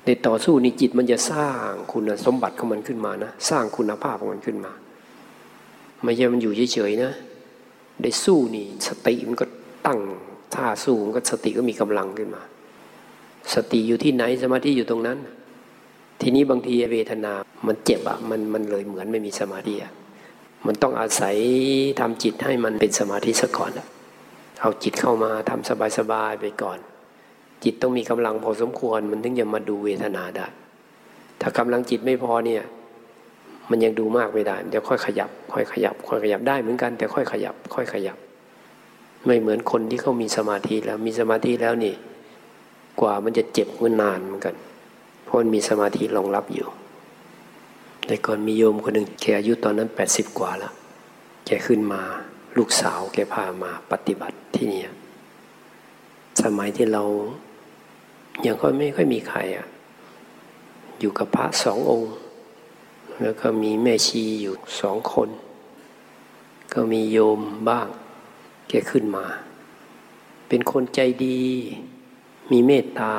ได้ต่อสู้นี่จิตมันจะสร้างคุณสมบัติของมันขึ้นมานะ สร้างคุณภาพของมันขึ้นมา ไม่ใช่มันอยู่เฉยๆนะ ได้สู้นี่สติมันก็ตั้งท่าสู้มันก็สติก็มีกำลังขึ้นมา สติอยู่ที่ไหนสมาธิอยู่ตรงนั้น ทีนี้บางทีเวทนา มันเจ็บอะมันมันเลยเหมือนไม่มีสมาธิอะมันต้องอาศัยทำจิตให้มันเป็นสมาธิซะก่อนอะเอาจิตเข้ามาทำสบายๆไปก่อน จิตต้องมีกำลังพอสมควรมันถึงจะมาดูเวทนาได้ ถ้ากำลังจิตไม่พอเนี่ย มันยังดูมากไม่ได้มันจะค่อยขยับ ค่อยขยับ ค่อยขยับได้เหมือนกัน แต่ค่อยขยับ ค่อยขยับ ไม่เหมือนคนที่เขามีสมาธิแล้วมีสมาธิแล้วนี่ กว่ามันจะเจ็บมันนานเหมือนกัน เพราะมันมีสมาธิรองรับอยู่ แต่ก่อนมีโยมคนหนึ่งแกอายุตอนนั้นแปดสิบกว่าแล้วแกขึ้นมาลูกสาวแกพามาปฏิบัติที่นี่สมัยที่เรายังค่อยไม่ค่อยมีใครอะอยู่กับพระสององค์ แล้วก็มีแม่ชีอยู่สองคน ก็มีโยมบ้าง แกขึ้นมา เป็นคนใจดี มีเมตตา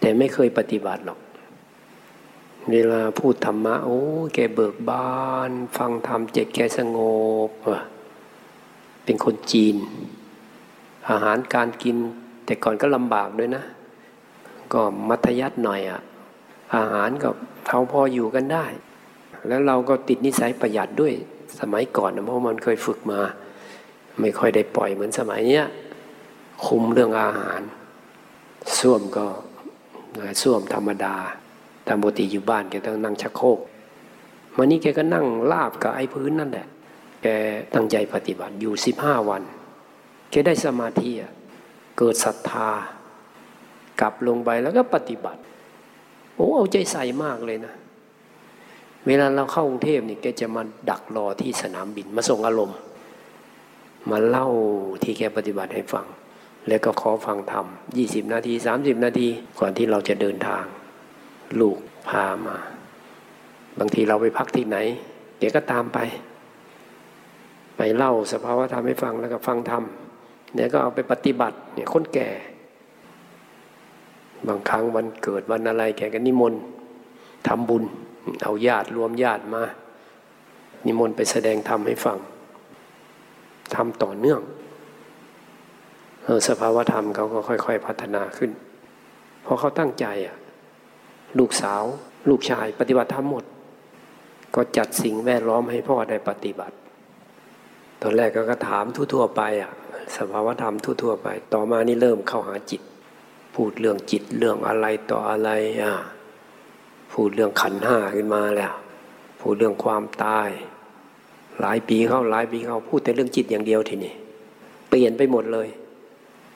แต่ไม่เคยปฏิบัติหรอก เวลาพูดธรรมะ โอ้แกเบิกบาน ฟังธรรมเจ็ดแกสงบ เป็นคนจีน อาหารการกิน แต่ก่อนก็ลำบากด้วยนะ ก็มัธยัติหน่อยอะ่ะ อาหารก็เท่าพออยู่กันได้ แล้วเราก็ติดนิสัยประหยัดด้วยสมัยก่อนเพราะมันเคยฝึกมา ไม่ค่อยได้ปล่อยเหมือนสมัยเนี้ยคุมเรื่องอาหารส้วมก็ส้วมธรรมดาตามปกติอยู่บ้านแกต้องนั่งชักโครกวันนี้แกก็นั่งลาบกับไอ้พื้นนั่นแหละ แกตั้งใจปฏิบัติอยู่สิบห้าวัน แกได้สมาธิเกิดศรัทธากลับลงไปแล้วก็ปฏิบัติ อ้เอาใจใส่มากเลยนะ เวลาเราเข้ากรุงเทพนี่แกจะมาดักรอที่สนามบินมาส่งอารมณ์ มาเล่าที่แกปฏิบัติให้ฟัง แล้วก็ขอฟังธรรมยี่สิบนาทีสามสิบนาทีก่อนที่เราจะเดินทาง ลูกพามา บางทีเราไปพักที่ไหนเดี๋ยวก็ตามไป ไปเล่าสภาวะธรรมให้ฟังแล้วก็ฟังธรรมเนี่ยก็เอาไปปฏิบัติเนี่ยคนแก่ บางครั้งวันเกิดวันอะไรแกก็นิมนต์ทำบุญ เอาญาติรวมญาติมา นิมนต์ไปแสดงธรรมให้ฟังทำต่อเนื่องสภาวธรรมเขาก็ค่อย ๆ พัฒนาขึ้น เพราะเขาตั้งใจอะลูกสาว ลูกชายปฏิบัติธรรมหมด ก็จัดสิ่งแวดล้อมให้พ่อได้ปฏิบัติ ตอนแรกก็ถามทั่วๆไปอะ สภาวธรรมทั่วๆไป ต่อมานี่เริ่มเข้าหาจิต พูดเรื่องจิตเรื่องอะไรต่ออะไรอะพูดเรื่องขันห้าขึ้นมาแล้วพูดเรื่องความตาย หลายปีเข้าหลายปีเข้าพูดแต่เรื่องจิตอย่างเดียวทีนี้เปลี่ยนไปหมดเลย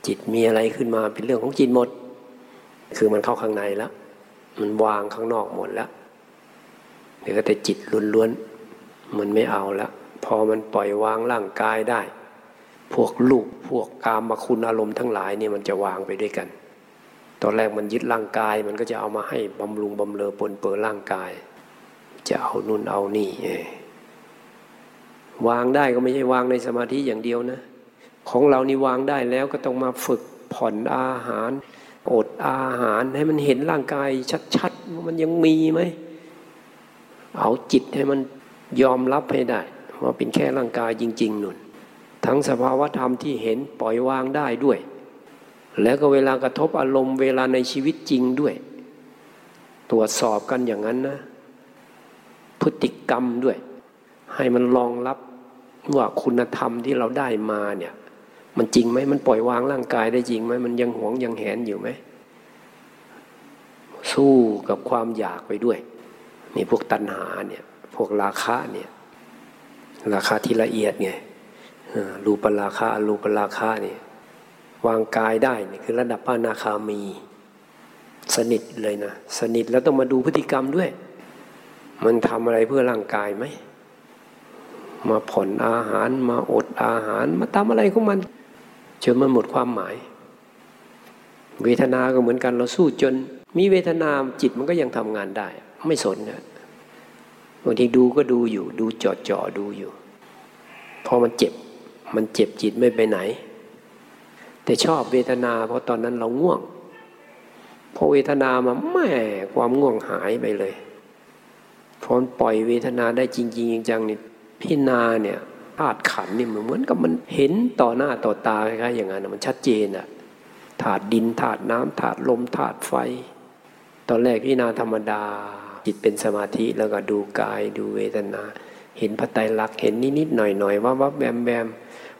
จิตมีอะไรขึ้นมาเป็นเรื่องของจิตหมด คือมันเข้าข้างในแล้วมันวางข้างนอกหมดแล้วเหลือแต่จิตล้วนๆมันไม่เอาแล้วพอมันปล่อยวางร่างกายได้ พวกลูกพวกกามมาคุณอารมณ์ทั้งหลายเนี่ยมันจะวางไปด้วยกัน ตอนแรกมันยึดร่างกาย มันก็จะเอามาให้บำรุงบำเรอปนเปื้อร่างกาย จะเอานุ่นเอานี่วางได้ก็ไม่ใช่วางในสมาธิอย่างเดียวนะ ของเรานี่วางได้แล้วก็ต้องมาฝึกผ่อนอาหาร อดอาหารให้มันเห็นร่างกายชัดๆว่ามันยังมีไหมเอาจิตให้มันยอมรับให้ได้ว่าเป็นแค่ร่างกายจริง ๆนุ่น ทั้งสภาวธรรมที่เห็นปล่อยวางได้ด้วย แล้วก็เวลากระทบอารมณ์เวลาในชีวิตจริงด้วย ตรวจสอบกันอย่างนั้นนะ พฤติกรรมด้วย ให้มันรองรับว่าคุณธรรมที่เราได้มาเนี่ย มันจริงไหมมันปล่อยวางร่างกายได้จริงไหมมันยังหวงยังแหนอยู่ไหมสู้กับความอยากไปด้วยนี่พวกตัณหาเนี่ย พวกราคะเนี่ย ราคาที่ละเอียดไงรูปราคารูปราคาเนี่ย วางกายได้นี่คือระดับพระนาคามี สนิทเลยนะ สนิทแล้วต้องมาดูพฤติกรรมด้วย มันทำอะไรเพื่อร่างกายไหม มาผ่อนอาหารมาอดอาหาร มาทำอะไรของมันจนมันหมดความหมาย เวทนาก็เหมือนกันเราสู้จน มีเวทนาจิตมันก็ยังทำงานได้ ไม่สนนะบางทีดูก็ดูอยู่ ดูจอดจ่อดูอยู่ พอมันเจ็บ มันเจ็บจิตไม่ไปไหน แต่ชอบเวทนา เพราะตอนนั้นเราง่วงพอเวทนามาแม่ความง่วงหายไปเลยพอปล่อยเวทนาได้จริงๆจังนี่พินาเนี่ยธาตุขันนี่เหมือนกับมันเห็นต่อหน้าต่อตาคล้ายๆอย่างนั้นมันชัดเจนอะธาตุดินธาตุน้ำธาตุลมธาตุไฟ ตอนแรกพินาธรรมดา จิตเป็นสมาธิแล้วก็ดูกายดูเวทนา เห็นพระไตรลักษณ์เห็นนิดๆหน่อยๆว่าว่าแบมแบม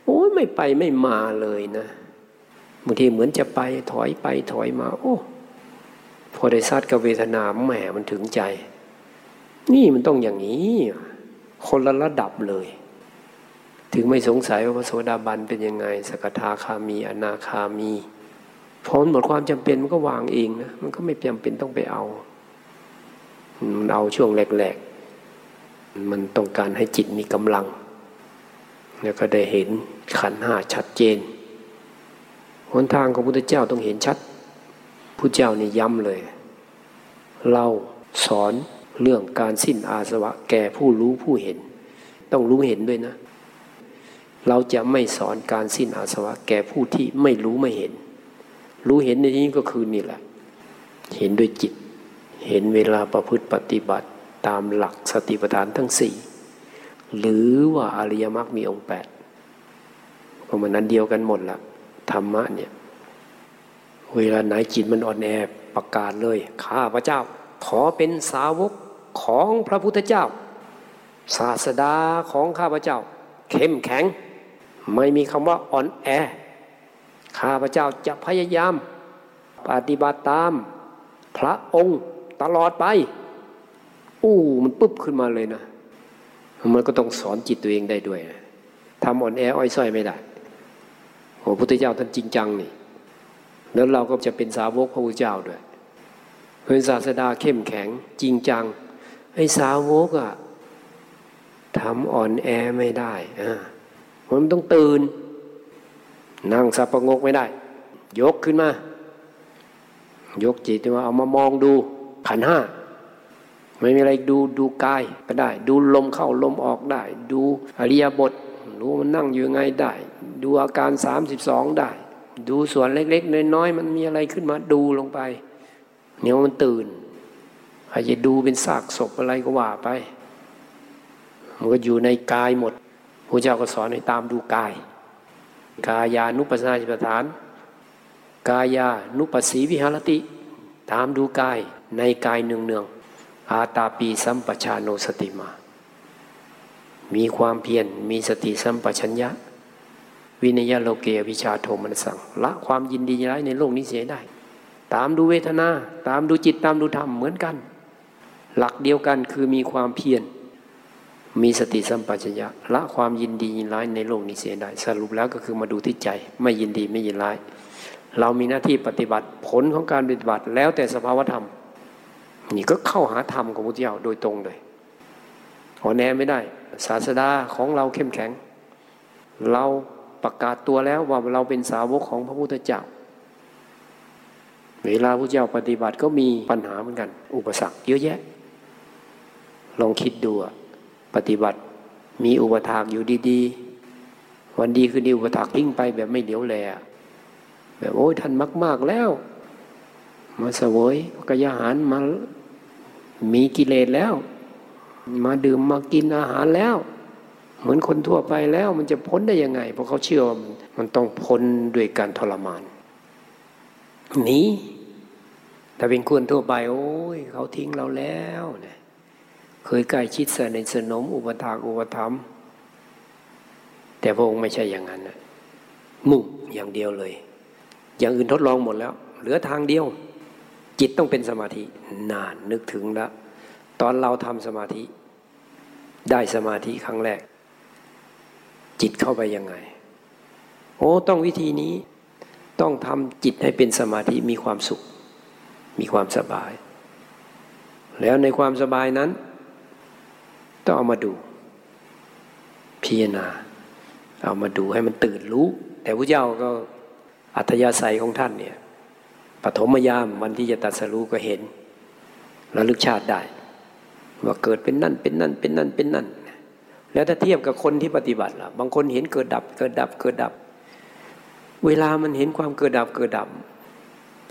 โอ้ยไม่ไปไม่มาเลยนะ บางทีเหมือนจะไปถอยไปถอยมา โอ้ พอได้ซัดกับเวทนาแหมมันถึงใจ นี่มันต้องอย่างนี้ คนละระดับเลย ถึงไม่สงสัยว่าพระโสดาบันเป็นยังไง สกทาคามี อนาคามีพอหมดความจำเป็นมันก็วางเองนะมันก็ไม่จำเป็นต้องไปเอามันเอาช่วงแรกๆมันต้องการให้จิตมีกำลัง แล้วก็ได้เห็นขันห้าชัดเจน หนทางของพุทธเจ้าต้องเห็นชัดพุทธเจ้านี่ย้ำเลยเราสอนเรื่องการสิ้นอาสวะ แก่ผู้รู้ผู้เห็น ต้องรู้เห็นด้วยนะ เราจะไม่สอนการสิ้นอาสวะ แก่ผู้ที่ไม่รู้ไม่เห็น รู้เห็นในที่นี้ก็คือนี่แหละ เห็นด้วยจิต เห็นเวลาประพฤติปฏิบัติตามหลักสติปัฏฐานทั้งสี่หรือว่าอริยมรรคมีองค์แปดเพราะมันนั้นเดียวกันหมดละ ธรรมะเนี่ย เวลาไหนจิตมันอ่อนแอประกาศเลย ข้าพระเจ้า ขอเป็นสาวกของพระพุทธเจ้า ศาสดาของข้าพระเจ้า เข้มแข็ง ไม่มีคำว่าอ่อนแอ ข้าพระเจ้าจะพยายาม ปฏิบัติตาม พระองค์ตลอดไป อู้มันปุ๊บขึ้นมาเลยนะ มันก็ต้องสอนจิตตัวเองได้ด้วยทำอ่อนแออ้อยส้อยไม่ได้ โอ้พุทธเจ้าท่านจริงจังนี่ แล้วเราก็จะเป็นสาวกพระพุทธเจ้าด้วยเป็นศาสดาเข้มแข็งจริงจังไอ้สาวกอะทำอ่อนแอไม่ได้อะมันต้องตื่น นั่งสับประงกไม่ได้ ยกขึ้นมา ยกจิตว่าเอามามองดูขันห้าไม่มีอะไรดูดูกายก็ได้ ดูลมเข้าลมออกได้ ดูอริยบท รู้มันนั่งอยู่ไงได้ ดูอาการสามสิบสองได้ ดูส่วนเล็กๆ น้อยๆ มันมีอะไรขึ้นมาดูลงไปเนี่ยมันตื่น อาจจะดูเป็นซากศพอะไรก็ว่าไป มันก็อยู่ในกายหมดพระเจ้าก็สอนให้ตามดูกาย กายานุปัสนาจิปฐาน กายานุปัสสีวิหารติ ตามดูกายในกายเนืองเนืองอาตาปีสัมปชาโนสติมา มีความเพียรมีสติสัมปชัญญะ วินยโลเกวิชาโทมนสังละความยินดีร้ายในโลกนี้เสียได้ ตามดูเวทนา ตามดูจิตตามดูธรรมเหมือนกัน หลักเดียวกันคือมีความเพียรมีสติสัมปชัญญะละความยินดียินร้ายในโลกนี้เสียได้ สรุปแล้วก็คือมาดูที่ใจ ไม่ยินดีไม่ยินร้าย เรามีหน้าที่ปฏิบัติผลของการปฏิบัติแล้วแต่สภาวธรรม นี่ก็เข้าหาธรรมของพุทธเจ้าโดยตรงเลยหัวแน่ไม่ได้ ศาสดาของเราเข้มแข็ง เรา ประกาศตัวแล้วว่าเราเป็นสาวกของพระพุทธเจ้า เวลาพระเจ้าปฏิบัติก็มีปัญหาเหมือนกัน อุปสรรคเยอะแยะ ลองคิดดูปฏิบัติมีอุปถากอยู่ดีๆ วันดีคือดีอุปถากทิ้งไปแบบไม่เดี๋ยวแล แบบโอ้ยท่านมาก ๆแล้ว มาสวยกยาหารมามีกิเลสแล้ว มาดื่มมากินอาหารแล้ว เหมือนคนทั่วไปแล้วมันจะพ้นได้ยังไง เพราะเขาเชื่อว่ามันต้องพ้นด้วยการทรมานหนีแต่เป็นคนทั่วไปโอ้ยเขาทิ้งเราแล้วเนี่ยเคยใกล้ชิดสนิทสนมอุปถากอุปธรรม แต่พระองค์ไม่ใช่อย่างนั้นนะมุ่งอย่างเดียวเลย อย่างอื่นทดลองหมดแล้ว เหลือทางเดียว จิตต้องเป็นสมาธินานนึกถึงแล้วตอนเราทำสมาธิ ได้สมาธิครั้งแรก จิตเข้าไปยังไง โอ้ต้องวิธีนี้ต้องทำจิตให้เป็นสมาธิมีความสุข มีความสบาย แล้วในความสบายนั้น ต้องเอามาดู พิจารณา เอามาดูให้มันตื่นรู้ แต่พระเจ้าก็อัธยาศัยของท่านเนี่ยปฐมยามวันที่จะตัดสรู้ก็เห็นระลึกชาติได้ ว่าเกิดเป็นนั่นเป็นนั่นเป็นนั่นเป็นนั่น แล้วถ้าเทียบกับคนที่ปฏิบัติล่ะ บางคนเห็นเกิดดับ เกิดดับ เกิดดับ เวลามันเห็นความเกิดดับ เกิดดับ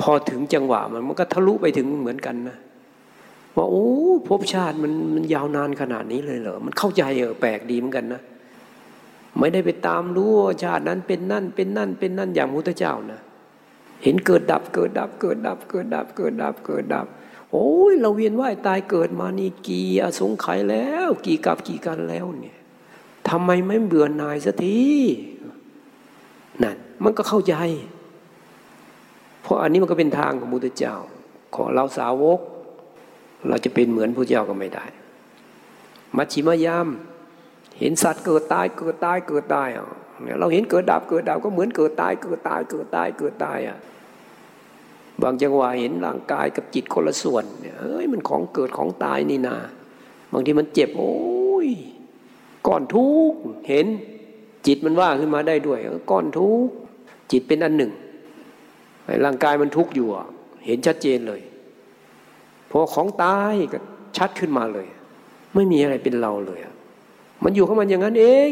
พอถึงจังหวะมันมันก็ทะลุไปถึงเหมือนกันนะว่าโอ้ภพชาติมันมันยาวนานขนาดนี้เลยเหรอ มันเข้าใจเออแปลกดีเหมือนกันนะ ไม่ได้ไปตามรู้ว่าชาตินั้นเป็นนั่น เป็นนั่น เป็นนั่นอย่างมุตเจ้านะ เห็นเกิดดับ เกิดดับ เกิดดับ เกิดดับ เกิดดับ เกิดดับ โอ้ยเราเวียนว่ายตายเกิดมานี่กี่อสงไขยแล้ว กี่กับกี่กันแล้วเนี่ยทำไมไม่เบื่อหน่ายสักทีนั่นมันก็เข้าใจ เพราะอันนี้มันก็เป็นทางของมุตเจ้า ของเราสาวก เราจะเป็นเหมือนพระเจ้าก็ไม่ได้ มัชชิมยาม เห็นสัตว์เกิดตายเกิดตายเกิดตายอะเนี่ยเราเห็นเกิดดับเกิดดับก็เหมือนเกิดตายเกิดตายเกิดตายเกิดตายอะ บางจังหวะเห็นร่างกายกับจิตคนละส่วนเนี่ยเฮ้ยมันของเกิดของตายนี่นา บางทีมันเจ็บ โอ้ยก้อนทุกเห็น จิตมันว่าขึ้นมาได้ด้วยก้อนทุกจิตเป็นอันหนึ่งร่างกายมันทุกอยู่เห็นชัดเจนเลยพอของตายก็ชัดขึ้นมาเลย ไม่มีอะไรเป็นเราเลยมันอยู่ของมันอย่างนั้นเอง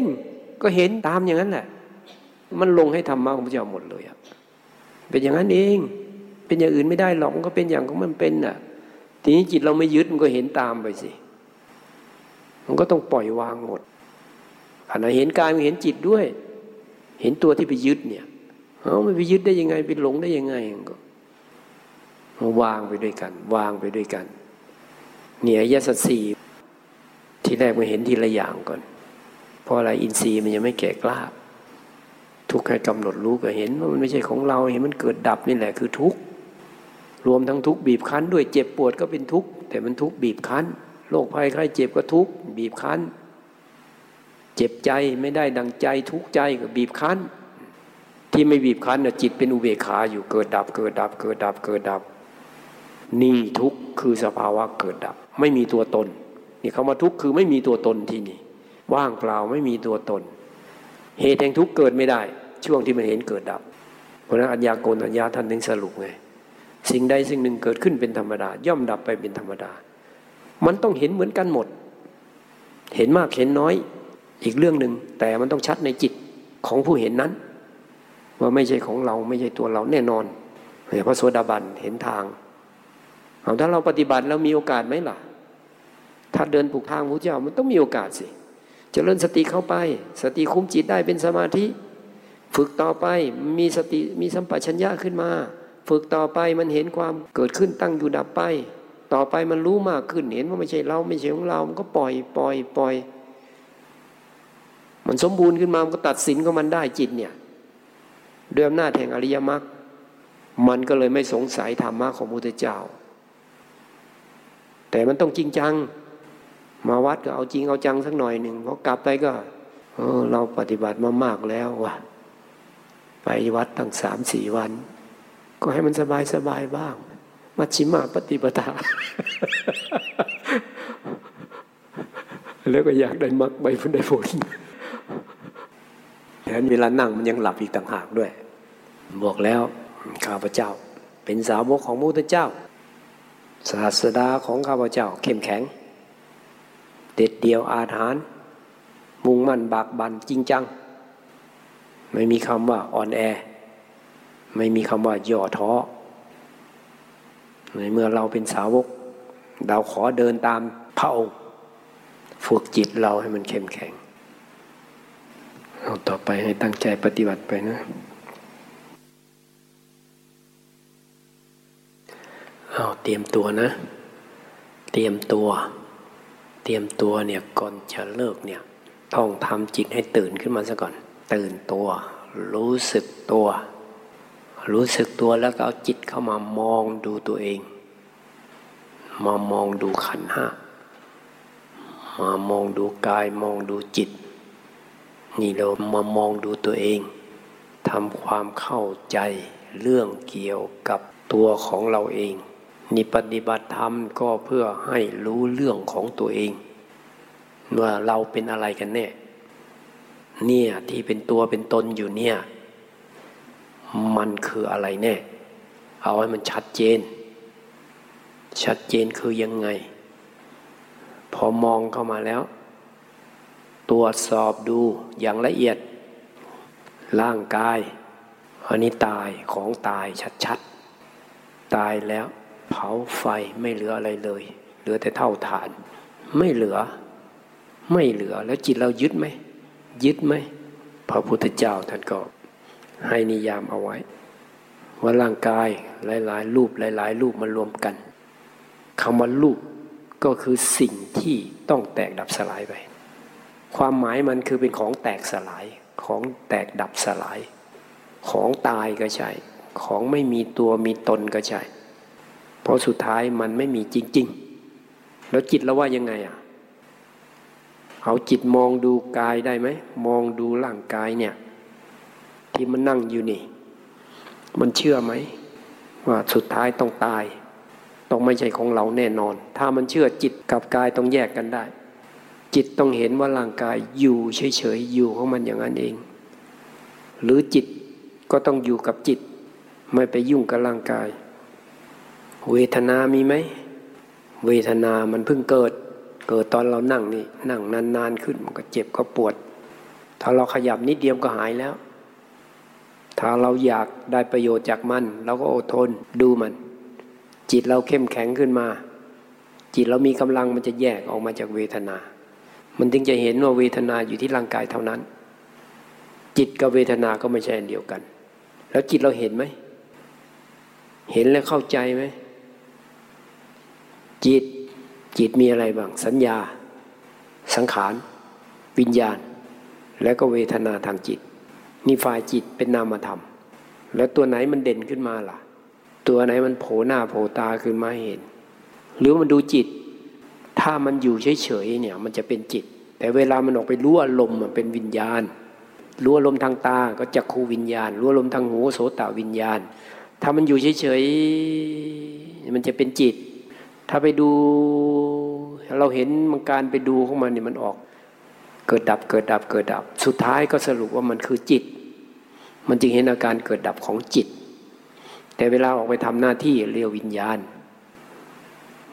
ก็เห็นตามอย่างนั้นแหละมันลงให้ธรรมะของพระเจ้าหมดเลยเป็นอย่างนั้นเอง เป็นอย่างอื่นไม่ได้หรอกมันก็เป็นอย่างของมันเป็นน่ะ ทีนี้จิตเราไม่ยึดมันก็เห็นตามไปสิ มันก็ต้องปล่อยวางหมดขณะเห็นกายมันเห็นจิตด้วย เห็นตัวที่ไปยึดเนี่ยเอ้ามันไปยึดได้ยังไงไปหลงได้ยังไงก็วางไปด้วยกัน วางไปด้วยกัน เนี่ยยสสีที่แรกมาเห็นทีละอย่างก่อน เพราะอะไรอินทรีย์มันยังไม่แก่กล้าทุกข์ให้กำหนดรู้ก็เห็นว่ามันไม่ใช่ของเราเห็นมันเกิดดับนี่แหละคือทุกข์ รวมทั้งทุกบีบคั้นด้วยเจ็บปวดก็เป็นทุกข์แต่มันทุกบีบคั้นโรคภัยไข้เจ็บก็ทุกบีบคั้น เจ็บใจไม่ได้ดังใจทุกใจก็บีบคั้น ที่ไม่บีบคั้นนะจิตเป็นอุเบกขาอยู่เกิดดับเกิดดับเกิดดับเกิดดับ นี่ทุกคือสภาวะเกิดดับ ไม่มีตัวตนนี่คำว่าทุกข์คือไม่มีตัวตนที่นี่ ว่างเปล่าไม่มีตัวตน เหตุแห่งทุกข์เกิดไม่ได้ ช่วงที่มันเห็นเกิดดับ เพราะนั้นอัญญาโกณอัญญาท่านถึงสรุปไง สิ่งใดสิ่งหนึ่งเกิดขึ้นเป็นธรรมดา ย่อมดับไปเป็นธรรมดา มันต้องเห็นเหมือนกันหมด เห็นมากเห็นน้อย อีกเรื่องหนึ่งแต่มันต้องชัดในจิตของผู้เห็นนั้น ว่าไม่ใช่ของเราไม่ใช่ตัวเราแน่นอนพระโสดาบันเห็นทางเอาถ้าเราปฏิบัติแล้วมีโอกาสไหมล่ะ ถ้าเดินผูกทางพระเจ้ามันต้องมีโอกาสสิจเจริญสติเข้าไป สติคุ้มจิตได้เป็นสมาธิ ฝึกต่อไปมีสติมีสัมปชัญญะขึ้นมา ฝึกต่อไปมันเห็นความเกิดขึ้นตั้งอยู่ดับไป ต่อไปมันรู้มากขึ้นเห็นว่าไม่ใช่เราไม่ใช่ของเรา มันก็ปล่อยปล่อยปล่อย มันสมบูรณ์ขึ้นมามันก็ตัดสินของมันได้จิตเนี่ยด้วยอำนาจแห่งอริยมรรคมันก็เลยไม่สงสัยธรรมะของพระพุทธเจ้า แต่มันต้องจริงจัง มาวัดก็เอาจริงเอาจังสักหน่อยหนึ่งพอกลับไปก็เออเราปฏิบัติมามากแล้ววะไปวัดตั้งสามสี่วัน ก็ให้มันสบายสบายบ้าง มัชชิมาปฏิปทา แล้วก็อยากได้มักใบผลได้ผลแถมเวลานั่งมันยังหลับอีกต่างหากด้วย บอกแล้วข้าพเจ้า เป็นสาวกของพระพุทธเจ้า ศาสดาของข้าพเจ้า เข้มแข็ง เด็ดเดียวอาถรรพ์มุ่งมั่นบากบันจริงจัง ไม่มีคำว่าอ่อนแอ ไม่มีคำว่าย่อท้อในเมื่อเราเป็นสาวก เราขอเดินตามพระองค์ฝึกจิตเราให้มันเข้มแข็งเอาต่อไปให้ตั้งใจปฏิบัติไปนะเอาเตรียมตัวนะ เตรียมตัว เตรียมตัวเนี่ยก่อนจะเลิกเนี่ยต้องทำจิตให้ตื่นขึ้นมาซะก่อน ตื่นตัว รู้สึกตัว รู้สึกตัวแล้วก็เอาจิตเข้ามามองดูตัวเอง มามองดูขันห้ามามองดูกายมองดูจิต นี่เรามามองดูตัวเองทำความเข้าใจเรื่องเกี่ยวกับตัวของเราเอง นี่ปฏิบัติธรรมก็เพื่อให้รู้เรื่องของตัวเอง ว่าเราเป็นอะไรกันแน่เนี่ยที่เป็นตัวเป็นตนอยู่เนี่ย มันคืออะไรแน่ เอาให้มันชัดเจน ชัดเจนคือยังไง พอมองเข้ามาแล้ว ตรวจสอบดูอย่างละเอียด ร่างกาย อันนี้ตายของตายชัดๆ ตายแล้วเผาไฟไม่เหลืออะไรเลย เหลือแต่เท่าฐาน ไม่เหลือ ไม่เหลือแล้วจิตเรายึดไหม ยึดไหมพระพุทธเจ้าท่านก็ ให้นิยามเอาไว้ ว่าร่างกายหลาย ๆ รูปหลาย ๆ รูปมารวมกันคำว่ารูปก็คือสิ่งที่ต้องแตกดับสลายไป ความหมายมันคือเป็นของแตกสลายของแตกดับสลาย ของตายก็ใช่ ของไม่มีตัวมีตนก็ใช่ เพราะสุดท้ายมันไม่มีจริง ๆ แล้วจิตเราว่ายังไงอะเอาจิตมองดูกายได้ไหม มองดูร่างกายเนี่ย ที่มันนั่งอยู่นี่ มันเชื่อไหมว่าสุดท้ายต้องตาย ต้องไม่ใช่ของเราแน่นอน ถ้ามันเชื่อจิตกับกายต้องแยกกันได้ จิตต้องเห็นว่าร่างกายอยู่เฉยๆอยู่ของมันอย่างนั้นเอง หรือจิตก็ต้องอยู่กับจิต ไม่ไปยุ่งกับร่างกาย เวทนามีไหมเวทนามันเพิ่งเกิด เกิดตอนเรานั่งนี่นั่งนานๆขึ้นมันก็เจ็บก็ปวด ถ้าเราขยับนิดเดียวก็หายแล้ว ถ้าเราอยากได้ประโยชน์จากมันเราก็อดทนดูมัน จิตเราเข้มแข็งขึ้นมา จิตเรามีกำลังมันจะแยกออกมาจากเวทนา มันถึงจะเห็นว่าเวทนาอยู่ที่ร่างกายเท่านั้น จิตกับเวทนาก็ไม่ใช่เดียวกัน แล้วจิตเราเห็นไหม เห็นแล้วเข้าใจไหม จิตจิตมีอะไรบ้าง สัญญา สังขาร วิญญาณ แล้วก็เวทนาทางจิต นี่ฝ่ายจิตเป็นนามธรรม แล้วตัวไหนมันเด่นขึ้นมาล่ะ ตัวไหนมันโผล่หน้าโผล่ตาขึ้นมาเห็น หรือมันดูจิต ถ้ามันอยู่เฉยๆเนี่ย มันจะเป็นจิต แต่เวลามันออกไปรู้อารมณ์มันเป็นวิญญาณรู้อารมณ์ทางตาก็จักขูวิญญาณรู้อารมณ์ทางหูโสตวิญญาณ ถ้ามันอยู่เฉยๆมันจะเป็นจิต ถ้าไปดูเราเห็นมันการไปดูของมันเนี่ยมันออก เกิดดับเกิดดับเกิดดับ สุดท้ายก็สรุปว่ามันคือจิต มันจึงเห็นอาการเกิดดับของจิต แต่เวลาออกไปทำหน้าที่เรียกวิญญาณ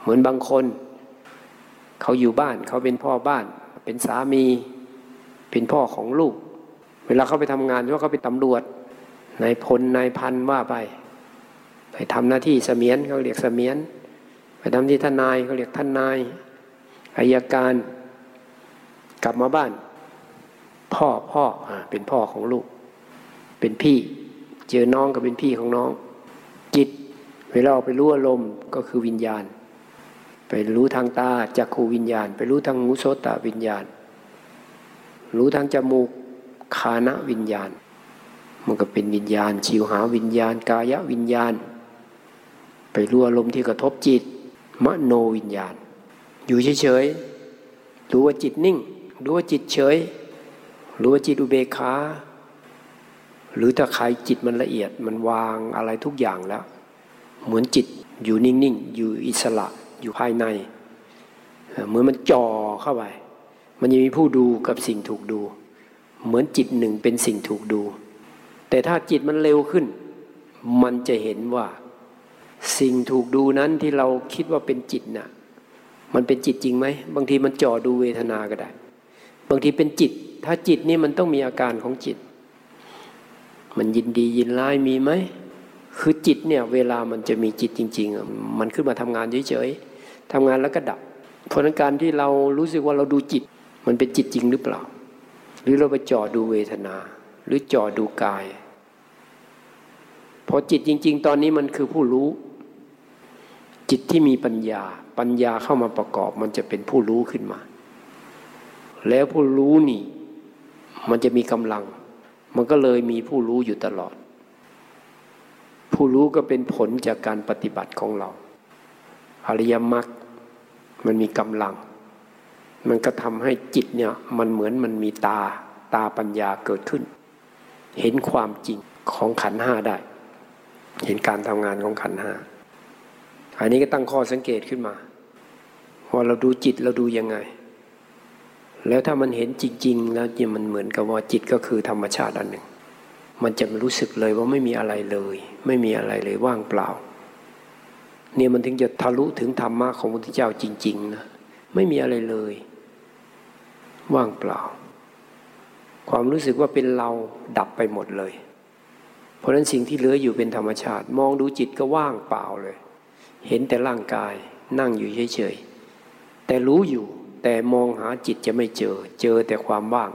เหมือนบางคน เขาอยู่บ้านเขาเป็นพ่อบ้าน เป็นสามี เป็นพ่อของลูก เวลาเขาไปทำงานว่าเขาเป็นตำรวจนายพลนายพันว่าไป ไปทำหน้าที่เสมียนเขาเรียกเสมียน ไปทำที่ทนายเขาเรียกท่านนายอายการ กลับมาบ้าน พ่อพ่ออเป็นพ่อของลูก เป็นพี่ เจอน้องก็เป็นพี่ของน้อง จิต เวลาไปรู้อารมณ์ก็คือวิญญาณ ไปรู้ทางตาจักขูวิญญาณ ไปรู้ทางหูโสตวิญญาณ รู้ทางจมูกคานะวิญญาณ มันก็เป็นวิญญาณ ชิวหาวิญญาณ กายวิญญาณ ไปรู้อารมณ์ที่กระทบจิต มโนวิญญาณ อยู่เฉยๆรู้ว่าจิตนิ่ง รู้ว่าจิตเฉย รู้ว่าจิตอุเบกขาหรือถ้าใครจิตมันละเอียดมันวางอะไรทุกอย่างแล้ว เหมือนจิตอยู่นิ่งๆ อยู่อิสระอยู่ภายใน เหมือนมันจ่อเข้าไป มันยังมีผู้ดูกับสิ่งถูกดู เหมือนจิตหนึ่งเป็นสิ่งถูกดู แต่ถ้าจิตมันเร็วขึ้น มันจะเห็นว่า สิ่งถูกดูนั้นที่เราคิดว่าเป็นจิตน่ะมันเป็นจิตจริงไหมบางทีมันจ่อดูเวทนาก็ได้ บางทีเป็นจิต ถ้าจิตนี่มันต้องมีอาการของจิต มันยินดียินร้ายมีไหมคือจิตเนี่ยเวลามันจะมีจิตจริงๆ มันขึ้นมาทำงานเฉยๆทำงานแล้วก็ดับ เพราะนั้นการที่เรารู้สึกว่าเราดูจิต มันเป็นจิตจริงหรือเปล่า หรือเราไปจ่อดูเวทนา หรือจ่อดูกาย พอจิตจริง ๆ ตอนนี้มันคือผู้รู้ จิตที่มีปัญญา ปัญญาเข้ามาประกอบมันจะเป็นผู้รู้ขึ้นมา แล้วผู้รู้นี่ มันจะมีกำลัง มันก็เลยมีผู้รู้อยู่ตลอด ผู้รู้ก็เป็นผลจากการปฏิบัติของเรา อริยมรรคมันมีกำลัง มันก็ทำให้จิตเนี่ยมันเหมือนมันมีตาตาปัญญาเกิดขึ้น เห็นความจริงของขันห้าได้ เห็นการทำงานของขันห้าอันนี้ก็ตั้งข้อสังเกตขึ้นมาว่าเราดูจิตเราดูยังไง แล้วถ้ามันเห็นจริง ๆ แล้วเนี่ยมันเหมือนกับว่าจิตก็คือธรรมชาติอันหนึ่ง มันจะรู้สึกเลยว่าไม่มีอะไรเลย ไม่มีอะไรเลยว่างเปล่า เนี่ยมันถึงจะทะลุถึงธรรมะของพระพุทธเจ้าจริงๆนะไม่มีอะไรเลย ว่างเปล่า ความรู้สึกว่าเป็นเราดับไปหมดเลย เพราะฉะนั้นสิ่งที่เหลืออยู่เป็นธรรมชาติ มองดูจิตก็ว่างเปล่าเลย เห็นแต่ร่างกายนั่งอยู่เฉยๆแต่รู้อยู่ แต่มองหาจิตจะไม่เจอ เจอแต่ความว่าง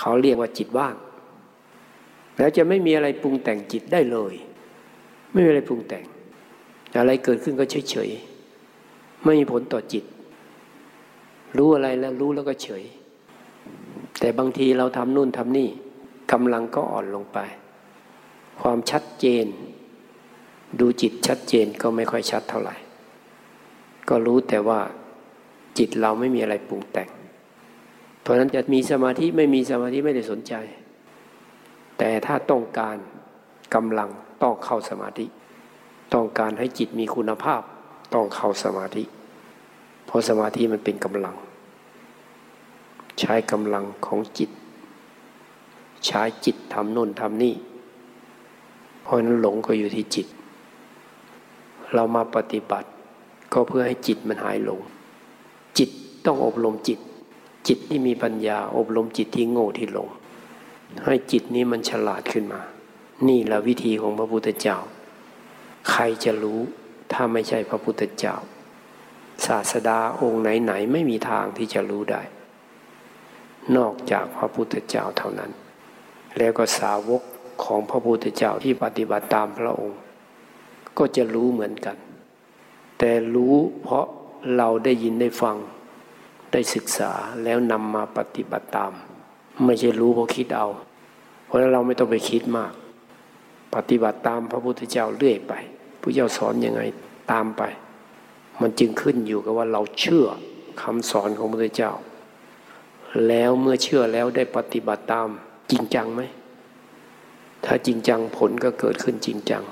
เขาเรียกว่าจิตว่าง แล้วจะไม่มีอะไรปรุงแต่งจิตได้เลย ไม่มีอะไรปรุงแต่ง อะไรเกิดขึ้นก็เฉยๆไม่มีผลต่อจิต รู้อะไรแล้วรู้แล้วก็เฉย แต่บางทีเราทำนู่นทำนี่กำลังก็อ่อนลงไป ความชัดเจน ดูจิตชัดเจนก็ไม่ค่อยชัดเท่าไหร่ ก็รู้แต่ว่า จิตเราไม่มีอะไรปรุงแต่ง เพราะนั้นจะมีสมาธิไม่มีสมาธิไม่ได้สนใจ แต่ถ้าต้องการกำลังต้องเข้าสมาธิ ต้องการให้จิตมีคุณภาพต้องเข้าสมาธิ เพราะสมาธิมันเป็นกำลัง ใช้กำลังของจิต ใช้จิตทำน่นทำนี่เพราะนั้นหลงก็อยู่ที่จิต เรามาปฏิบัติก็เพื่อให้จิตมันหายหลง จิตต้องอบรมจิต จิตที่มีปัญญา อบรมจิตที่โง่ที่หลง ให้จิตนี้มันฉลาดขึ้นมา นี่แหละวิธีของพระพุทธเจ้า ใครจะรู้ถ้าไม่ใช่พระพุทธเจ้า ศาสดาองค์ไหนๆไม่มีทางที่จะรู้ได้ นอกจากพระพุทธเจ้าเท่านั้น แล้วก็สาวกของพระพุทธเจ้าที่ปฏิบัติตามพระองค์ ก็จะรู้เหมือนกัน แต่รู้เพราะ เราได้ยินได้ฟังได้ศึกษาแล้วนำมาปฏิบัติตาม ไม่ใช่รู้เพราะคิดเอา เพราะนั้นเราไม่ต้องไปคิดมาก ปฏิบัติตามพระพุทธเจ้าเรื่อยไปพระเจ้าสอนยังไงตามไป มันจึงขึ้นอยู่กับว่าเราเชื่อคำสอนของพระพุทธเจ้า แล้วเมื่อเชื่อแล้วได้ปฏิบัติตามจริงจังไหมถ้าจริงจังผลก็เกิดขึ้นจริงจัง